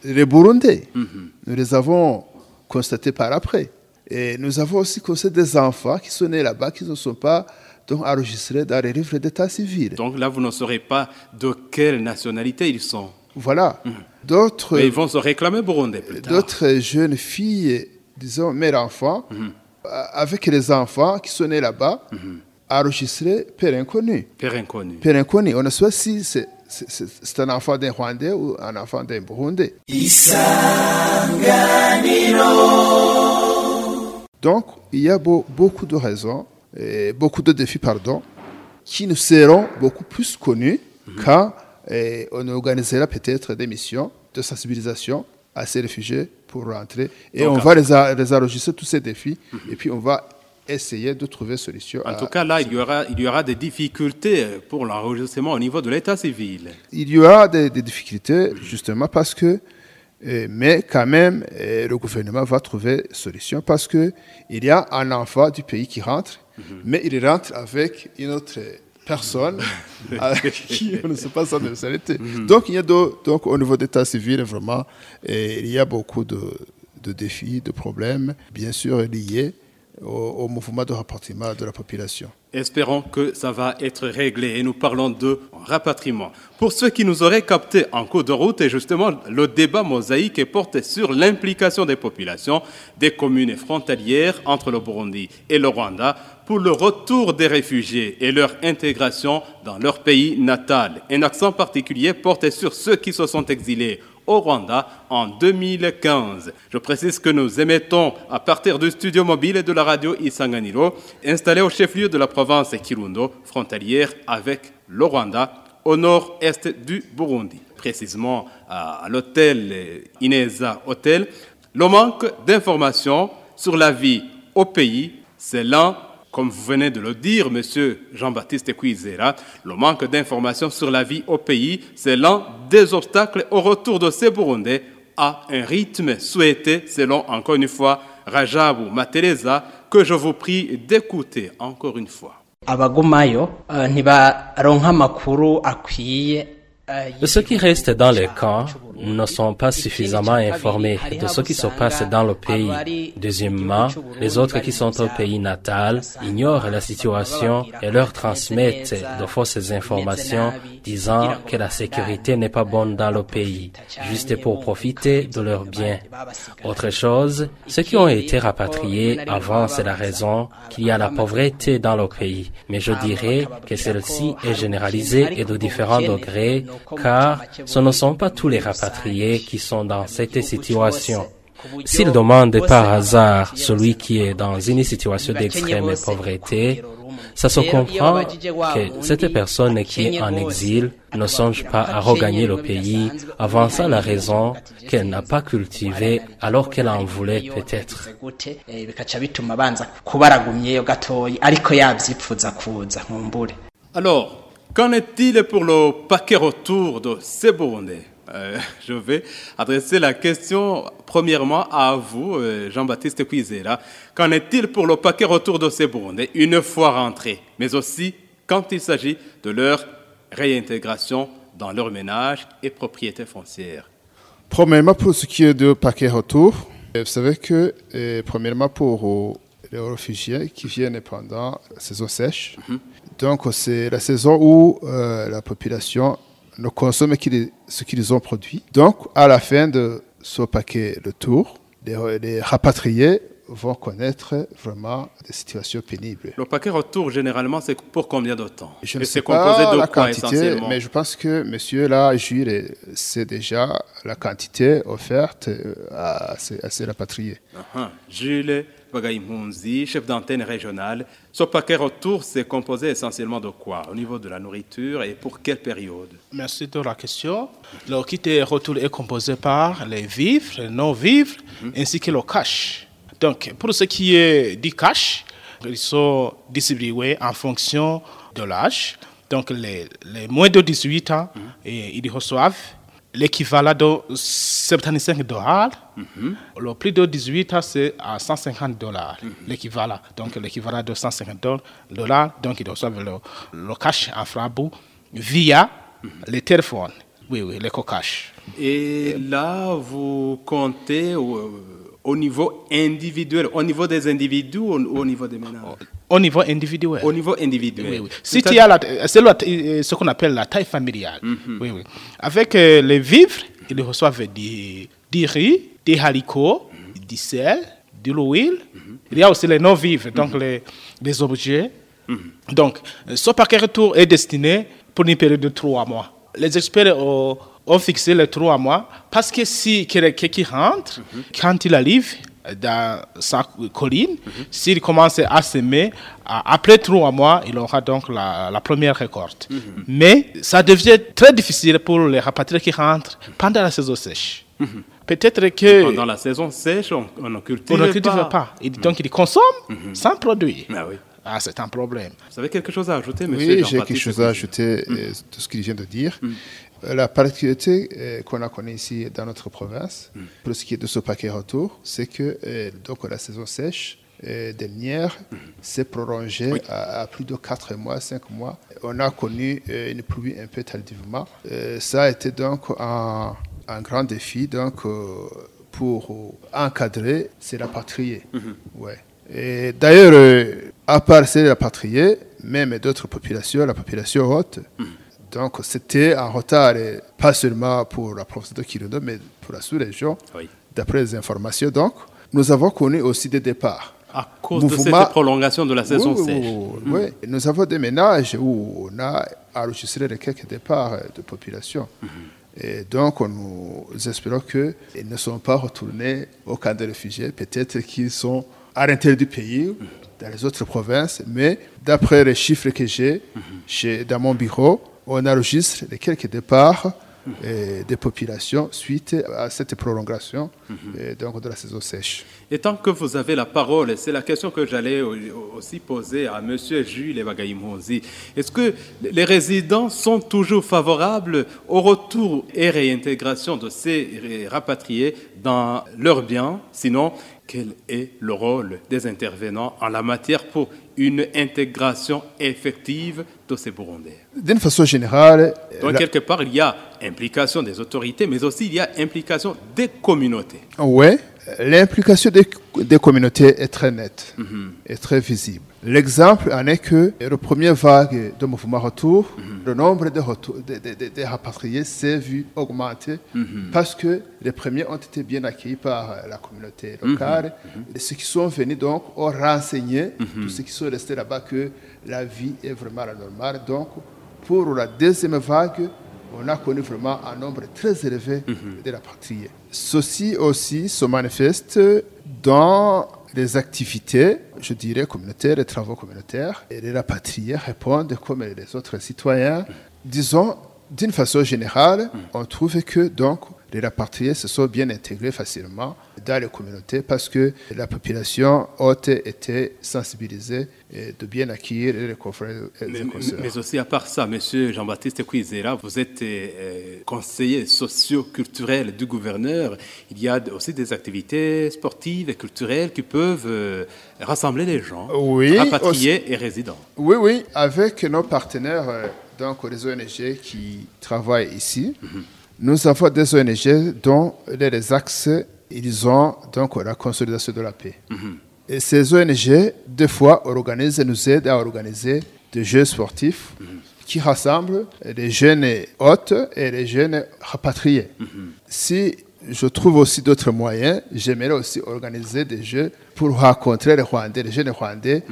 les Burundais. Nous les avons constatés par après. Et nous avons aussi constaté des enfants qui sont nés là-bas, qui ne sont pas donc, enregistrés dans les livres d'état civil. Donc là, vous ne saurez pas de quelle nationalité ils sont. Voilà. D'autres Mais ils vont se réclamer burundais plus tard. d'autres jeunes filles, disons mères-enfants, euh, avec les enfants qui sont nés là-bas, enregistrés Père inconnu. Père inconnu. Père inconnu, on ne sait pas si c'est c'est- un enfant d'un Rwandais ou un enfant d'un Burundais? Donc, il y a beau- beaucoup de raisons, et beaucoup de défis, pardon, qui nous seront beaucoup plus connus quand eh, on organisera peut-être des missions de sensibilisation à ces réfugiés pour rentrer. Et Donc, on va les, a- les enregistrer, tous ces défis, et puis on va essayer de trouver solution. En à- tout cas, là, il y aura, il y aura des difficultés pour l'enregistrement au niveau de l'état civil. il y aura des, des difficultés justement parce que, euh, mais quand même, euh, le gouvernement va trouver solution parce que il y a un enfant du pays qui rentre, mais il rentre avec une autre personne avec qui on ne sait pas sa nationalité. Donc, il y a de- donc au niveau d'état civil, vraiment, euh, il y a beaucoup de, de défis, de problèmes, bien sûr liés au, mouvement de rapatriement de la population. Espérons que ça va être réglé et nous parlons de rapatriement. Pour ceux qui nous auraient captés en cours de route, et justement, le débat mosaïque est porté sur l'implication des populations des communes frontalières entre le Burundi et le Rwanda pour le retour des réfugiés et leur intégration dans leur pays natal. Un accent particulier porté sur ceux qui se sont exilés au Rwanda en 2015. Je précise que nous émettons à partir du studio mobile de la radio Isanganiro, installé au chef-lieu de la province Kirundo, frontalière avec le Rwanda, au nord-est du Burundi. Précisément à l'hôtel Ineza Hotel, le manque d'informations sur la vie au pays, c'est l'un comme vous venez de le dire, Monsieur Jean-Baptiste Cuizera, le manque d'informations sur la vie au pays, c'est l'un des obstacles au retour de ces Burundais à un rythme souhaité, selon encore une fois Rajabu Mateleza, que je vous prie d'écouter encore une fois. akwiye eh, Ceux qui restent dans les camps ne sont pas suffisamment informés de ce qui se passe dans le pays. Deuxièmement, les autres qui sont au pays natal ignorent la situation et leur transmettent de fausses informations disant que la sécurité n'est pas bonne dans le pays, juste pour profiter de leurs biens. Autre chose, ceux qui ont été rapatriés avancent la raison qu'il y a la pauvreté dans le pays, mais je dirais que celle-ci est généralisée et de différents degrés, car ce ne sont pas tous les rapatriés qui sont dans cette situation. S'ils demandent par hasard celui qui est dans une situation d'extrême pauvreté, ça se comprend que cette personne qui est en exil ne songe pas à regagner le pays, avançant la raison qu'elle n'a pas cultivée alors qu'elle en voulait peut-être. Alors, qu'en est-il pour le paquet retour de ces Burundais Euh, Je vais adresser la question premièrement à vous, euh, Jean-Baptiste Cuizera. Qu'en est-il pour le paquet retour de ces Burundais une fois rentrés, mais aussi quand il s'agit de leur réintégration dans leur ménage et propriété foncière? Premièrement, pour ce qui est de paquet retour, euh, vous savez que, premièrement, pour les réfugiés qui viennent pendant la saison sèche, donc c'est la saison où euh, la population ne consomment ce qu'ils ont produit. Donc, à la fin de ce paquet de les, les rapatriés vont connaître vraiment des situations pénibles. Le paquet retour, généralement, c'est pour combien de temps? Je ne sais composé pas de la quoi quantité, mais je pense que monsieur là, Jules, c'est déjà la quantité offerte euh, à ces, à ces rapatriés. Ah, Jules Bagayimpunzi, chef d'antenne régionale. Ce paquet retour, c'est composé essentiellement de quoi? Au niveau de la nourriture et pour quelle période? Merci de la question. Le kit retour est composé par les vivres, les non-vivres, ainsi que le cash. Donc, pour ce qui est du cash, ils sont distribués en fonction de l'âge. Donc, les, les moins de 18 ans, et ils reçoivent l'équivalent de 75 dollars. Le prix de 18 ans, c'est à 150 dollars, l'équivalent. Donc, l'équivalent de 150 dollars. Donc, ils reçoivent le, le cash en frabou via les téléphones. Oui, oui, l'éco-cash. Et là, vous comptez au, au niveau individuel, au niveau des individus ou au, au niveau des ménages? Au niveau individuel. Au niveau individuel. Oui, oui. Si tu as la- euh, ce qu'on appelle la taille familiale. Oui, oui. Avec euh, les vivres, ils reçoivent du, du riz, des haricots, du sel, de l'huile. Il y a aussi les non-vivres, donc les, les objets. Donc, euh, ce paquet retour est destiné pour une période de trois mois. Les experts ont, ont fixé les trois mois parce que si quelqu'un qui rentre, quand il arrive dans sa colline, s'il commence à semer, à- après trois mois, il aura donc la, la première récolte. Mais ça devient très difficile pour les rapatriés qui rentrent pendant la saison sèche. Peut-être que Pendant la saison sèche, on, on ne cultive, on ne cultive pas. Et donc, ils consomment sans produire. Ah oui. Ah, c'est un problème. Vous avez quelque chose à ajouter, monsieur Oui, j'ai quelque chose à ajouter euh, de ce qu'il vient de dire. La particularité euh, qu'on a connue ici dans notre province, pour ce qui est de ce paquet retour, c'est que euh, donc, la saison sèche euh, dernière s'est prolongée à, à plus de 4 mois, 5 mois. On a connu une pluie un peu tardivement. Ça a été donc un, un grand défi donc, pour encadrer ces rapatriés. Ouais. Et d'ailleurs, à part ces rapatriés, même d'autres populations, la population haute, donc c'était en retard, et pas seulement pour la province de Kirundo, mais pour la sous-région, Oui. d'après les informations. Donc, nous avons connu aussi des départs. À cause de cette prolongation de la saison oui, sèche. oui, oui. Nous avons des ménages où on a enregistré quelques départs de population. Et donc, nous espérons qu'ils ne sont pas retournés au camp de réfugiés. Peut-être qu'ils sont à l'intérieur du pays, dans les autres provinces. Mais d'après les chiffres que j'ai dans mon bureau, on enregistre les quelques départs euh, des populations suite à cette prolongation donc de la saison sèche. Et tant que vous avez la parole, c'est la question que j'allais au- aussi poser à M. Jules Bagayimozi. Est-ce que les résidents sont toujours favorables au retour et réintégration de ces rapatriés dans leurs biens? Sinon, quel est le rôle des intervenants en la matière pour une intégration effective de ces Burundais? D'une façon générale, Donc, la- quelque part, il y a implication des autorités, mais aussi il y a implication des communautés. Oui, l'implication des, des communautés est très nette et très visible. L'exemple en est que la première vague de mouvement retour, le nombre de, retour- de, de- rapatriés s'est vu augmenter parce que les premiers ont été bien accueillis par euh, la communauté locale. Et ceux qui sont venus donc ont renseigné tous ceux qui sont restés là-bas que la vie est vraiment la normale. Donc, pour la deuxième vague, on a connu vraiment un nombre très élevé de rapatriés. Ceci aussi se manifeste dans les activités, je dirais, communautaires, les travaux communautaires. Et les rapatriés répondent comme les autres citoyens. Disons, d'une façon générale, on trouve que donc les rapatriés se sont bien intégrés facilement dans les communautés parce que la population haute était sensibilisée de bien accueillir les confrères et Mais, les consoeurs. mais aussi à part ça, Monsieur Jean-Baptiste Kouizera, vous êtes euh, conseiller socio-culturel du gouverneur. Il y a aussi des activités sportives et culturelles qui peuvent euh, rassembler les gens, Oui, rapatriés et résidents. Oui, oui, avec nos partenaires, euh, donc les ONG qui travaillent ici, nous avons des ONG dont les axes, ils ont donc la consolidation de la paix. Et ces ONG, des fois, organisent, nous aident à organiser des jeux sportifs qui rassemble les jeunes hôtes et les jeunes rapatriés. Si je trouve aussi d'autres moyens, j'aimerais aussi organiser des jeux pour rencontrer les Rwandais, les jeunes Rwandais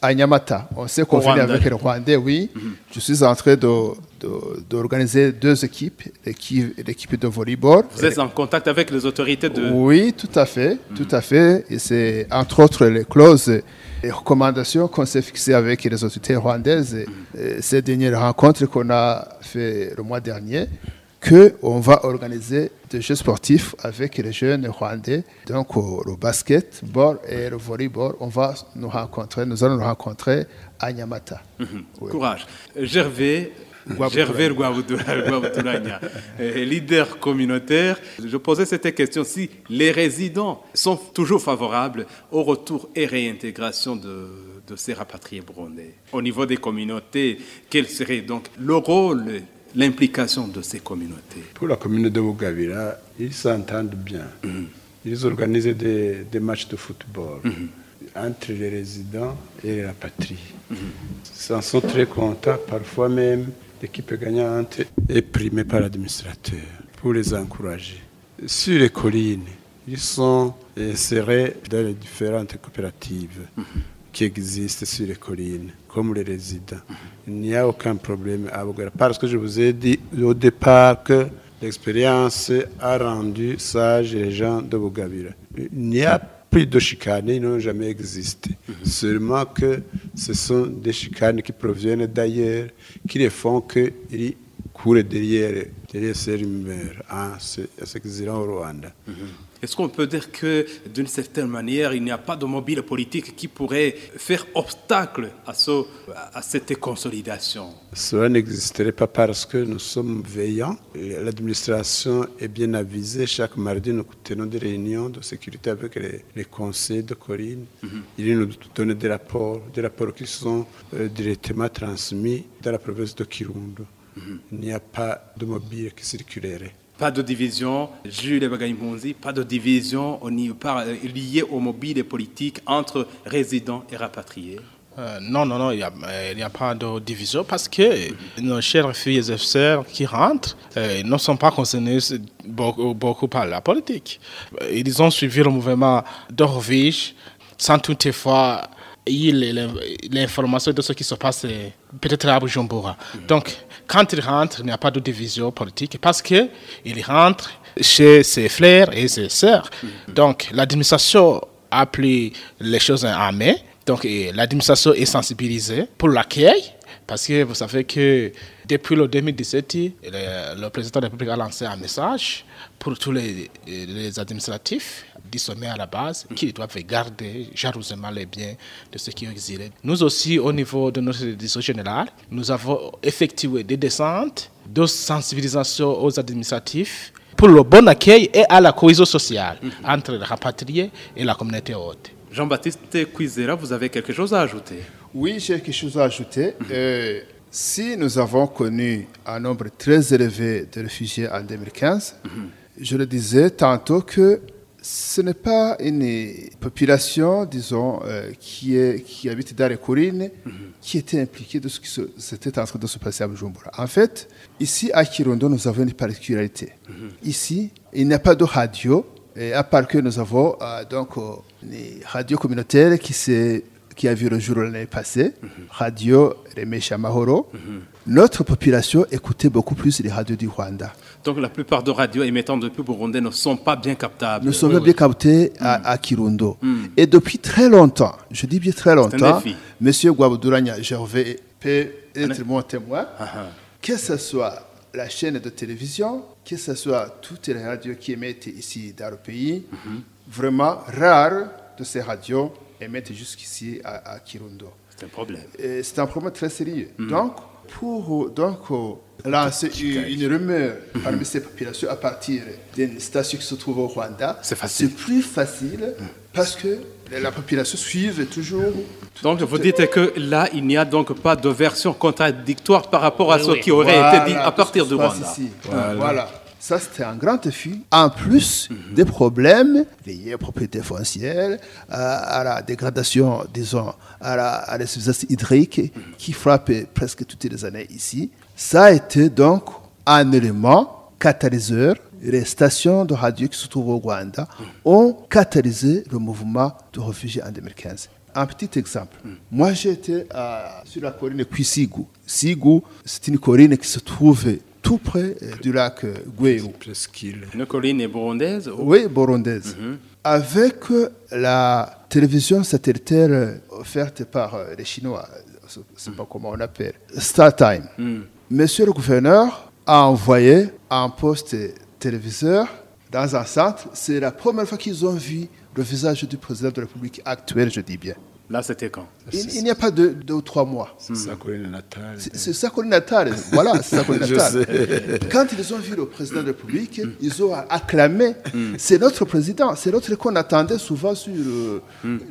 à Nyamata. On s'est Rwanda. avec les Rwandais, oui. Je suis en train de- de- d'organiser deux équipes, l'équipe de volleyball. Vous êtes en contact avec les autorités de... Oui, tout à fait, tout à fait. Et c'est entre autres les clauses et recommandations qu'on s'est fixées avec les autorités rwandaises. Et ces dernières rencontres qu'on a fait le mois dernier, que on va organiser des jeux sportifs avec les jeunes rwandais. Donc le basketball et le volleyball, on va nous rencontrer, nous allons nous rencontrer à Nyamata. Oui. Courage. Gervais, Gervais Rwabuduranya, euh, leader communautaire, je posais cette question si les résidents sont toujours favorables au retour et réintégration de, de ces rapatriés burundais. Au niveau des communautés, quel serait donc le rôle, l'implication de ces communautés? Pour la commune de Bugavira, ils s'entendent bien. Ils organisent des, des matchs de football entre les résidents et la patrie. Ils en sont très contents. Parfois même, l'équipe gagnante est primée par l'administrateur pour les encourager. Sur les collines, ils sont insérés dans les différentes coopératives qui existent sur les collines, comme les résidents. Il n'y a aucun problème à Bugavira. Parce que je vous ai dit au départ que l'expérience a rendu sages les gens de Bugavira. Il n'y a plus de chicanes, ils n'ont jamais existé. Seulement que ce sont des chicanes qui proviennent d'ailleurs, qui les font qu'ils courent derrière, derrière ces rumeurs en en s'exilant au Rwanda. Est-ce qu'on peut dire que, d'une certaine manière, il n'y a pas de mobile politique qui pourrait faire obstacle à, ce- à cette consolidation? Cela n'existerait pas parce que nous sommes veillants. L'administration est bien avisée. Chaque mardi, nous tenons des réunions de sécurité avec les, les conseils de Corinne. Ils nous donnent des rapports, des rapports qui sont euh, directement transmis dans la province de Kirundo. Il n'y a pas de mobile qui circulerait. Pas de division, Jules Bagayimpunzi, pas de division euh, liée au mobile politique entre résidents et rapatriés. Euh, non, non, non, il n'y a, euh, a pas de division parce que nos chers filles et sœurs qui rentrent euh, ne sont pas concernés beaucoup, beaucoup par la politique. Ils ont suivi le mouvement d'Orvige sans toutefois eu l'in- l'information de ce qui se passe peut-être à Bujumbura. Donc, quand ils rentrent, il n'y a pas de division politique parce qu'ils rentrent chez ses frères et ses sœurs. Donc, l'administration a pris les choses en main. Donc, l'administration est sensibilisée pour l'accueil, parce que vous savez que depuis le 2017, le, président de la République a lancé un message pour tous les administratifs sommet à la base qui doivent garder jalousement les biens de ceux qui ont exilé. Nous aussi, au niveau de notre direction générale, nous avons effectué des descentes de sensibilisation aux administratifs pour le bon accueil et à la cohésion sociale entre les rapatriés et la communauté haute. Jean-Baptiste Cuisera, vous avez quelque chose à ajouter? Oui, j'ai quelque chose à ajouter. Euh, si nous avons connu un nombre très élevé de réfugiés en 2015, je le disais tantôt que ce n'est pas une population, disons, euh, qui, est, qui habite dans les collines, qui était impliquée de ce qui s'était en train de se passer à Bujumbura. En fait, ici à Kirundo, nous avons une particularité. Ici, il n'y a pas de radio, et à part que nous avons euh, donc euh, une radio communautaire qui, qui a vu le jour l'année passée, Radio Remesha Mahoro. Notre population écoutait beaucoup plus les radios du Rwanda. Donc la plupart des radios émettant depuis Burundais ne sont pas bien captables. Nous sommes Oui, bien oui. captés à, à Kirundo. Et depuis très longtemps, je dis bien très longtemps. Monsieur Guabuduranya Gervais peut être mon témoin, Ah, ah. que ce soit la chaîne de télévision, que ce soit toutes les radios qui émettent ici dans le pays, vraiment rares de ces radios émettent jusqu'ici à, à Kirundo. C'est un problème. C'est un problème très sérieux. Donc, pour donc, euh, lancer une, rumeur parmi ces populations à partir d'une station qui se trouve au Rwanda, C'est facile. plus facile parce que la population suive toujours. Donc vous dites que là, il n'y a donc pas de version contradictoire par rapport à Oui, ce oui. qui aurait Voilà, été dit à partir du Rwanda. ici. Voilà. Ça, c'était un grand défi. En plus des problèmes liés aux propriétés foncières, à, à la dégradation, disons, à la, à la hydrique qui frappe presque toutes les années ici, ça a été donc un élément catalyseur. Les stations de radio qui se trouvent au Rwanda ont catalysé le mouvement de réfugiés en 2015. Un petit exemple. Moi, j'étais euh, sur la colline Kwisigu. Sigu, c'est une colline qui se trouve tout près du lac. Presqu'île. Une colline burundaise ou- Oui, burundaise. Avec euh, la télévision satellitaire offerte par les Chinois, je ne sais pas comment on appelle, StarTime, Monsieur le gouverneur a envoyé un poste téléviseur dans un centre. C'est la première fois qu'ils ont vu le visage du président de la République actuel, je dis bien. Là, c'était quand Il, il n'y a pas deux, deux ou trois mois. C'est sa colline natale. C'est c'est sa colline natale. Voilà, c'est sa colline Je natale. sais. Quand ils ont vu le président de la République, ils ont acclamé. C'est notre président. C'est l'autre qu'on attendait souvent sur euh,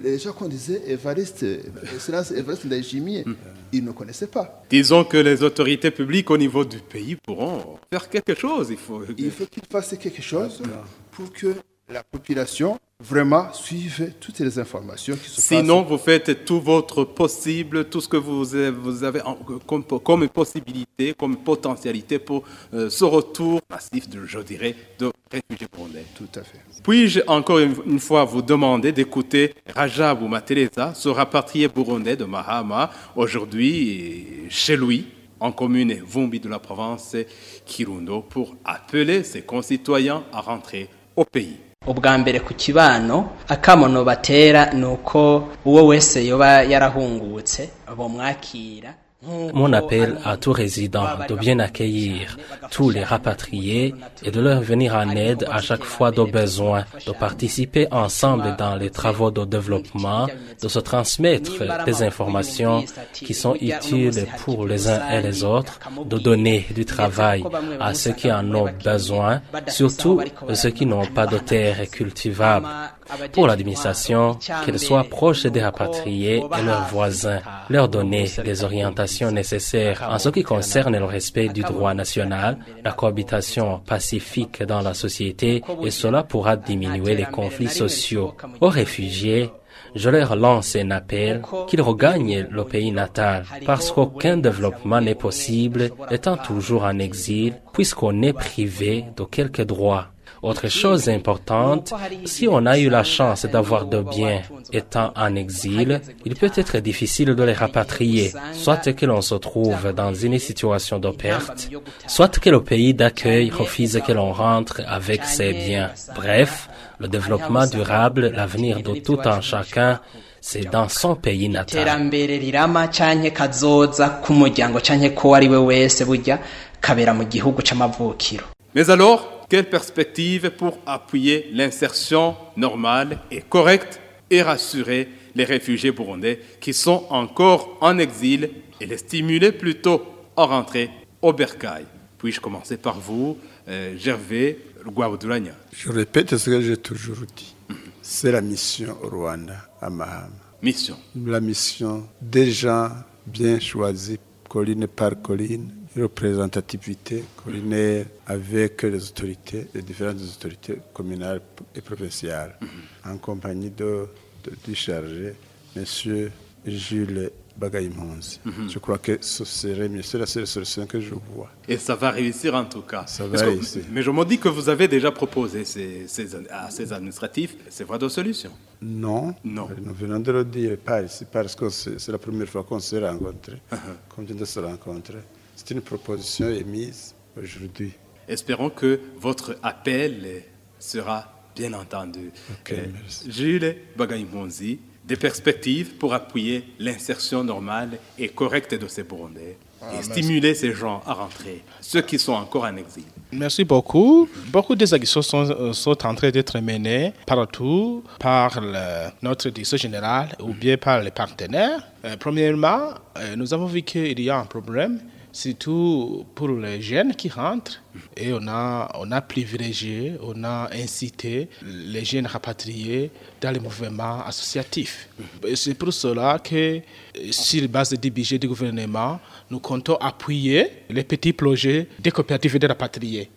les gens qu'on disait Évariste, Excellence Évariste Ndayishimiye. Ils ne connaissaient pas. Disons que les autorités publiques au niveau du pays pourront faire quelque chose. Il faut... Il faut qu'ils fassent quelque chose pour que la population vraiment suive toutes les informations qui se Sinon, passent. vous faites tout votre possible, tout ce que vous avez, vous avez en- comme, comme possibilité, comme potentialité pour euh, ce retour massif, de, je dirais, de réfugiés burundais. Tout à fait. Puis-je encore une, une fois vous demander d'écouter Rajab Mateleza, ce rapatrié burundais de Mahama, aujourd'hui chez lui, en commune Vumbi de la province Kirundo, pour appeler ses concitoyens à rentrer au pays. Ubwa mbere ku kibano akamono batera ni uko uwo wese yoba yarahungutse bomwakira. Mon appel à tout résident de bien accueillir tous les rapatriés et de leur venir en aide à chaque fois de besoin, de participer ensemble dans les travaux de développement, de se transmettre des informations qui sont utiles pour les uns et les autres, de donner du travail à ceux qui en ont besoin, surtout ceux qui n'ont pas de terre cultivable. Pour l'administration, qu'ils soient proches des rapatriés et leurs voisins, leur donner des orientations nécessaires en ce qui concerne le respect du droit national, la cohabitation pacifique dans la société, et cela pourra diminuer les conflits sociaux. Aux réfugiés, je leur lance un appel qu'ils regagnent le pays natal, parce qu'aucun développement n'est possible étant toujours en exil, puisqu'on est privé de quelques droits. Autre chose importante, si on a eu la chance d'avoir de biens étant en exil, il peut être difficile de les rapatrier, soit que l'on se trouve dans une situation de perte, soit que le pays d'accueil refuse que l'on rentre avec ses biens. Bref, le développement durable, l'avenir de tout un chacun, c'est dans son pays natal. Mais alors, quelle perspective pour appuyer l'insertion normale et correcte et rassurer les réfugiés burundais qui sont encore en exil et les stimuler plutôt à rentrer au bercail? Puis-je commencer par vous, euh, Gervais Rwabuduranya Je répète ce que j'ai toujours dit. C'est la mission au Rwanda, à Mahama. Mission. La mission des gens bien choisis, colline par colline, représentativité collinaire avec les autorités, les différentes autorités communales et provinciales, en compagnie de, de- du chargé, M. Jules Bagaïmonzi. Je crois que ce serait mieux. C'est la seule solution que je vois. Et ça va réussir en tout cas. Ça va que- réussir. mais je me dis que vous avez déjà proposé ces, ces- à ces administratifs ces voies de solution. Non, Non. nous venons de le dire, pas ici, parce que c'est la première fois qu'on s'est rencontrés, qu'on vient de se rencontrer. C'est une proposition émise aujourd'hui. Espérons que votre appel sera bien entendu. Ok, Euh, merci. Jules Bagaïmonzi, des perspectives pour appuyer l'insertion normale et correcte de ces Burundais et stimuler ces gens à rentrer, ceux qui sont encore en exil. Merci beaucoup. Beaucoup des actions sont, euh, sont en train d'être menées partout par le- notre direction générale ou bien par les partenaires. Euh, premièrement, euh, nous avons vu qu'il y a un problème, surtout pour les jeunes qui rentrent. Et on a, privilégié, on a incité les jeunes rapatriés dans les mouvements associatifs. C'est pour cela que, sur la base du budget du gouvernement, nous comptons appuyer les petits projets des coopératives de rapatriés.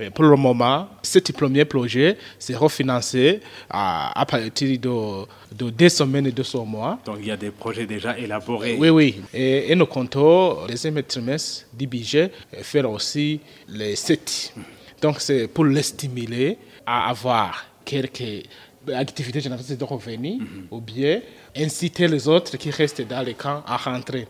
Euh, pour le moment, ce premier projet sera financé à, à partir de, de deux semaines et deux mois. Donc il y a des projets déjà élaborés. Oui, oui. Et, et nous comptons, le deuxième trimestre du budget, euh, faire aussi les sept. Donc c'est pour les stimuler à avoir quelques activités génératrices de revenus ou bien inciter les autres qui restent dans les camps à rentrer.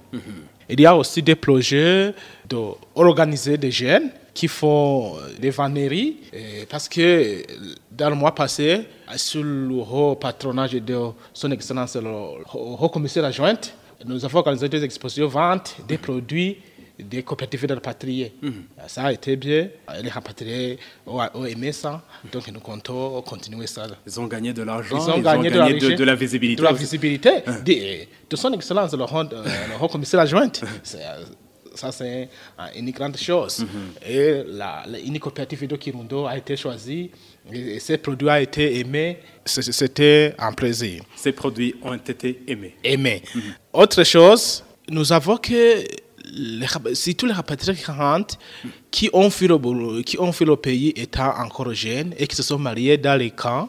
Il y a aussi des projets d'organiser des jeunes qui font des vanneries euh, parce que dans le mois passé, sous le haut patronage de son excellence le haut commissaire adjoint, nous avons organisé des expositions vente des produits des coopératives de rapatriés. Ça a été bien. Les rapatriés ont, ont aimé ça. Donc nous comptons continuer ça. Ils ont gagné de l'argent, Ils ont gagné, de, gagné de, l'argent, de la visibilité. De la visibilité. De, de son excellence, le haut, euh, le haut commissaire adjoint. Ça, c'est euh, une grande chose. Et la, la une coopérative de Kirundo a été choisie et, et ce produit a été aimé. C'est- C'était un plaisir. Ces produits ont été aimés. Aimé. Autre chose, nous avons que si tous les rapatriés qui rentrent, qui ont fui le, qui ont fui le pays étant encore jeunes et qui se sont mariés dans les camps,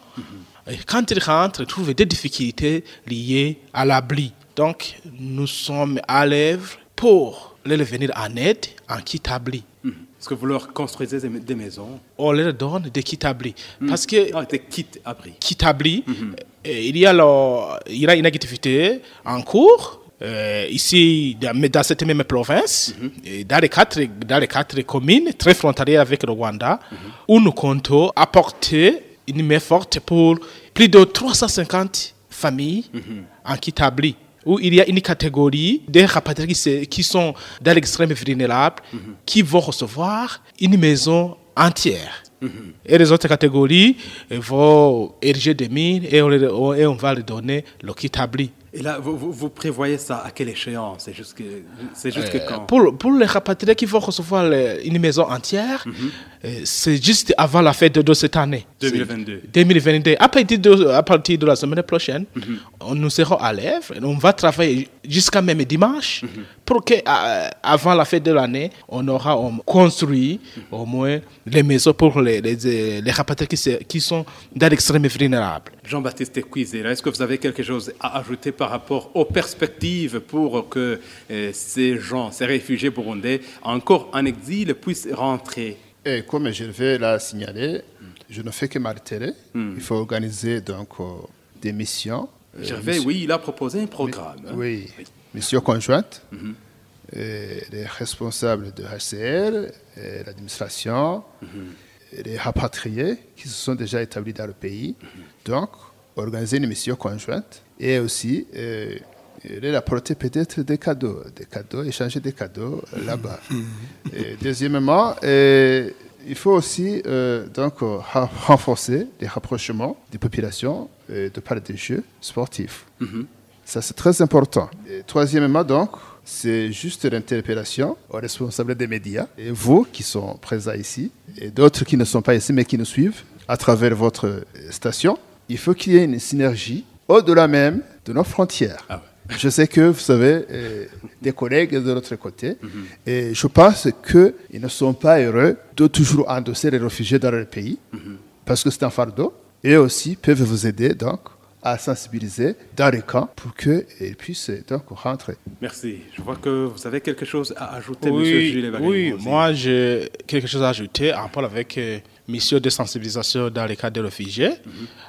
et quand ils rentrent, ils trouvent des difficultés liées à l'abri. Donc, nous sommes à l'œuvre pour les venir en aide en quitabli. Est-ce que vous leur construisez des maisons On leur donne des quitabli. Parce que Ah, des kits abris. Kitabli, euh, il, y a le- il y a une activité en cours. euh, ici, dans, dans cette même province, et dans, les quatre, dans les quatre communes très frontalières avec le Rwanda, où nous comptons apporter une main forte pour plus de 350 familles en Kitabli, où il y a une catégorie des rapatriés qui, qui sont dans l'extrême vulnérable, qui vont recevoir une maison entière. Et les autres catégories vont ériger des mines et on, et va leur donner le kitabli. Et là, vous, vous- vous prévoyez ça à quelle échéance? C'est jusque, c'est jusque Euh, quand? pour, pour les rapatriés qui vont recevoir une maison entière, euh, c'est juste avant la fête de cette année. 2022. 2022. À partir de, à partir de la semaine prochaine, on nous sera à l'œuvre. On va travailler jusqu'à même dimanche pour que euh, avant la fête de l'année, on aura construit au moins les maisons pour les, les, les rapatriés qui, sont dans l'extrême vulnérable. Jean-Baptiste Cuisera, est-ce que vous avez quelque chose à ajouter par rapport aux perspectives pour que euh, ces gens, ces réfugiés burundais, encore en exil, puissent rentrer Et comme je vais la signaler, je ne fais que m'altérer. Il faut organiser donc euh, des missions. euh, Gervais, oui, il a proposé un programme. hein. Oui, mission conjointe. Et les responsables de HCR, l'administration, et les rapatriés qui se sont déjà établis dans le pays. Donc, organiser une mission conjointe et aussi euh, leur apporter peut-être des cadeaux, des cadeaux, échanger des cadeaux euh, là-bas. Et deuxièmement, euh, il faut aussi euh, donc renforcer les rapprochements des populations euh, de par des jeux sportifs. Ça, c'est très important. Et troisièmement, donc, c'est juste l'interpellation aux responsables des médias, et vous qui sont présents ici, et d'autres qui ne sont pas ici, mais qui nous suivent à travers votre station. Il faut qu'il y ait une synergie au-delà même de nos frontières. Je sais que vous avez euh, des collègues de l'autre côté, et je pense qu'ils ne sont pas heureux de toujours endosser les réfugiés dans leur pays, parce que c'est un fardeau, et aussi peuvent vous aider donc à sensibiliser dans les camps pour qu'ils puissent donc rentrer. Merci. Je vois que vous avez quelque chose à ajouter, Monsieur Gilles Oui, oui moi j'ai quelque chose à ajouter en rapport avec euh, mission de sensibilisation dans les cas des réfugiés.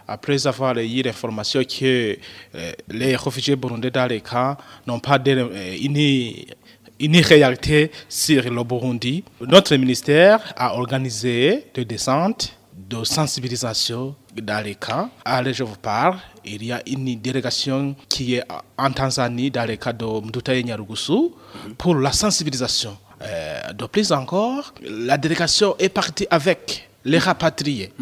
Après avoir eu l'information que euh, les réfugiés burundais dans les camps n'ont pas de, euh, une, une réalité sur le Burundi, notre ministère a organisé des descentes de sensibilisation dans les camps. Allez, je vous parle. Il y a une délégation qui est en Tanzanie dans le cas de Mduta Nyarugusu pour la sensibilisation. Euh, de plus encore, la délégation est partie avec les rapatriés.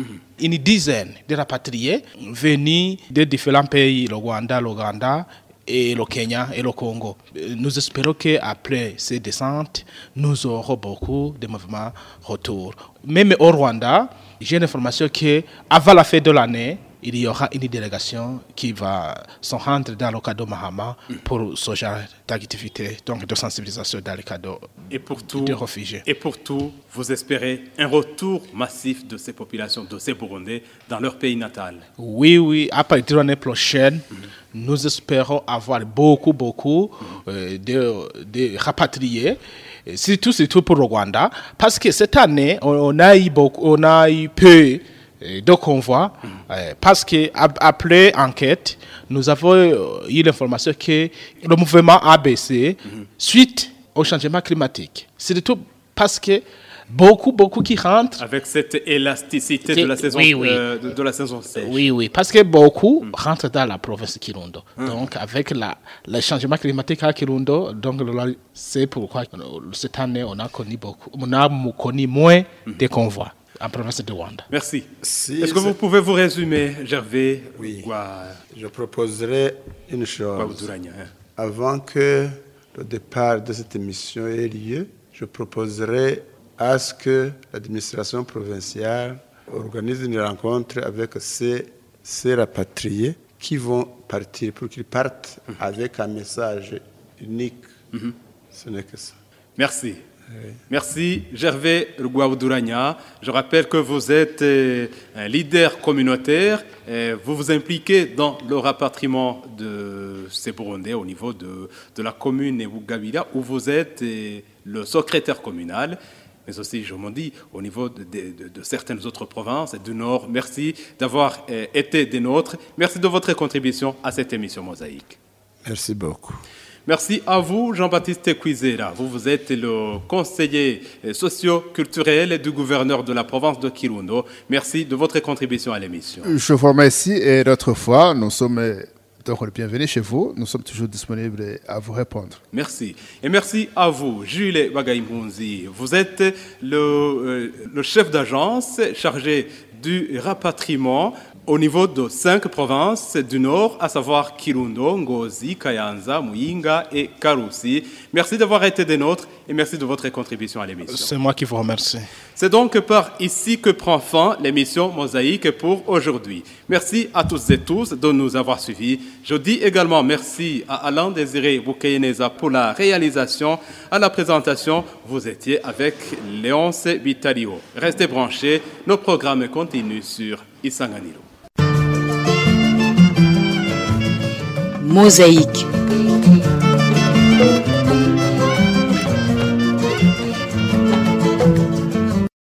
Une dizaine de rapatriés venus de différents pays, le Rwanda, l'Ouganda et le Kenya et le Congo. Nous espérons qu'après ces descentes, nous aurons beaucoup de mouvements retour. Même au Rwanda, j'ai l'information qu'avant la fin de l'année, il y aura une délégation qui va se rendre dans le cadre Mahama pour ce genre d'activité, donc de sensibilisation dans le cadre Et pour tout, des réfugiés. et pour tout, vous espérez un retour massif de ces populations, de ces Burundais, dans leur pays natal. Oui, oui, à partir de l'année prochaine, nous espérons avoir beaucoup, beaucoup euh, de, de rapatriés, surtout pour le Rwanda, parce que cette année, on, on a eu beaucoup, on a eu peu euh, de convois, euh, parce que ap- après enquête, nous avons euh, eu l'information que le mouvement a baissé suite au changement climatique. Surtout parce que beaucoup, beaucoup qui rentrent Avec cette élasticité de la saison, Oui, oui. euh, de, de la saison sèche. oui, oui, parce que beaucoup rentrent dans la province de Kirundo. Donc, avec la, le changement climatique à Kirundo, donc c'est pourquoi euh, cette année, on a connu beaucoup, on a mou- connu moins de convois en province de Rwanda. Merci. Si Est-ce que vous pouvez vous résumer, Gervais Oui. Je proposerai une chose. Hein? Avant que le départ de cette émission ait lieu, je proposerai à ce que l'administration provinciale organise une rencontre avec ces, ces rapatriés qui vont partir, pour qu'ils partent avec un message unique. Ce n'est que ça. Merci. Merci Gervais Rugwauduranya. Je rappelle que vous êtes euh, un leader communautaire. et vous vous impliquez dans le rapatriement de ces Burundais au niveau de, de la commune Ebugabira où vous êtes euh, le secrétaire communal. Mais aussi, je m'en dis, au niveau de, de- de- certaines autres provinces du Nord. Merci d'avoir euh, été des nôtres. Merci de votre contribution à cette émission Mosaïque. Merci beaucoup. Merci à vous, Jean-Baptiste Cuisera. Vous, vous êtes le conseiller euh, socio-culturel du gouverneur de la province de Kirundo. Merci de votre contribution à l'émission. Je vous remercie et d'autres fois, nous sommes euh, donc le bienvenu chez vous. Nous sommes toujours disponibles à vous répondre. Merci. Et merci à vous, Jules Bagaymunzi. Vous êtes le, euh, le chef d'agence chargé du rapatriement au niveau de cinq provinces du Nord, à savoir Kirundo, Ngozi, Kayanza, Muyinga et Karusi. Merci d'avoir été des nôtres et merci de votre contribution à l'émission. C'est moi qui vous remercie. C'est donc par ici que prend fin l'émission Mosaïque pour aujourd'hui. Merci à tous et tous de nous avoir suivis. Je dis également merci à Alain Désiré Boukayeneza pour la réalisation. À la présentation, vous étiez avec Léonce Vitalio. Restez branchés, nos programmes continuent sur Isanganiro. Mosaïque.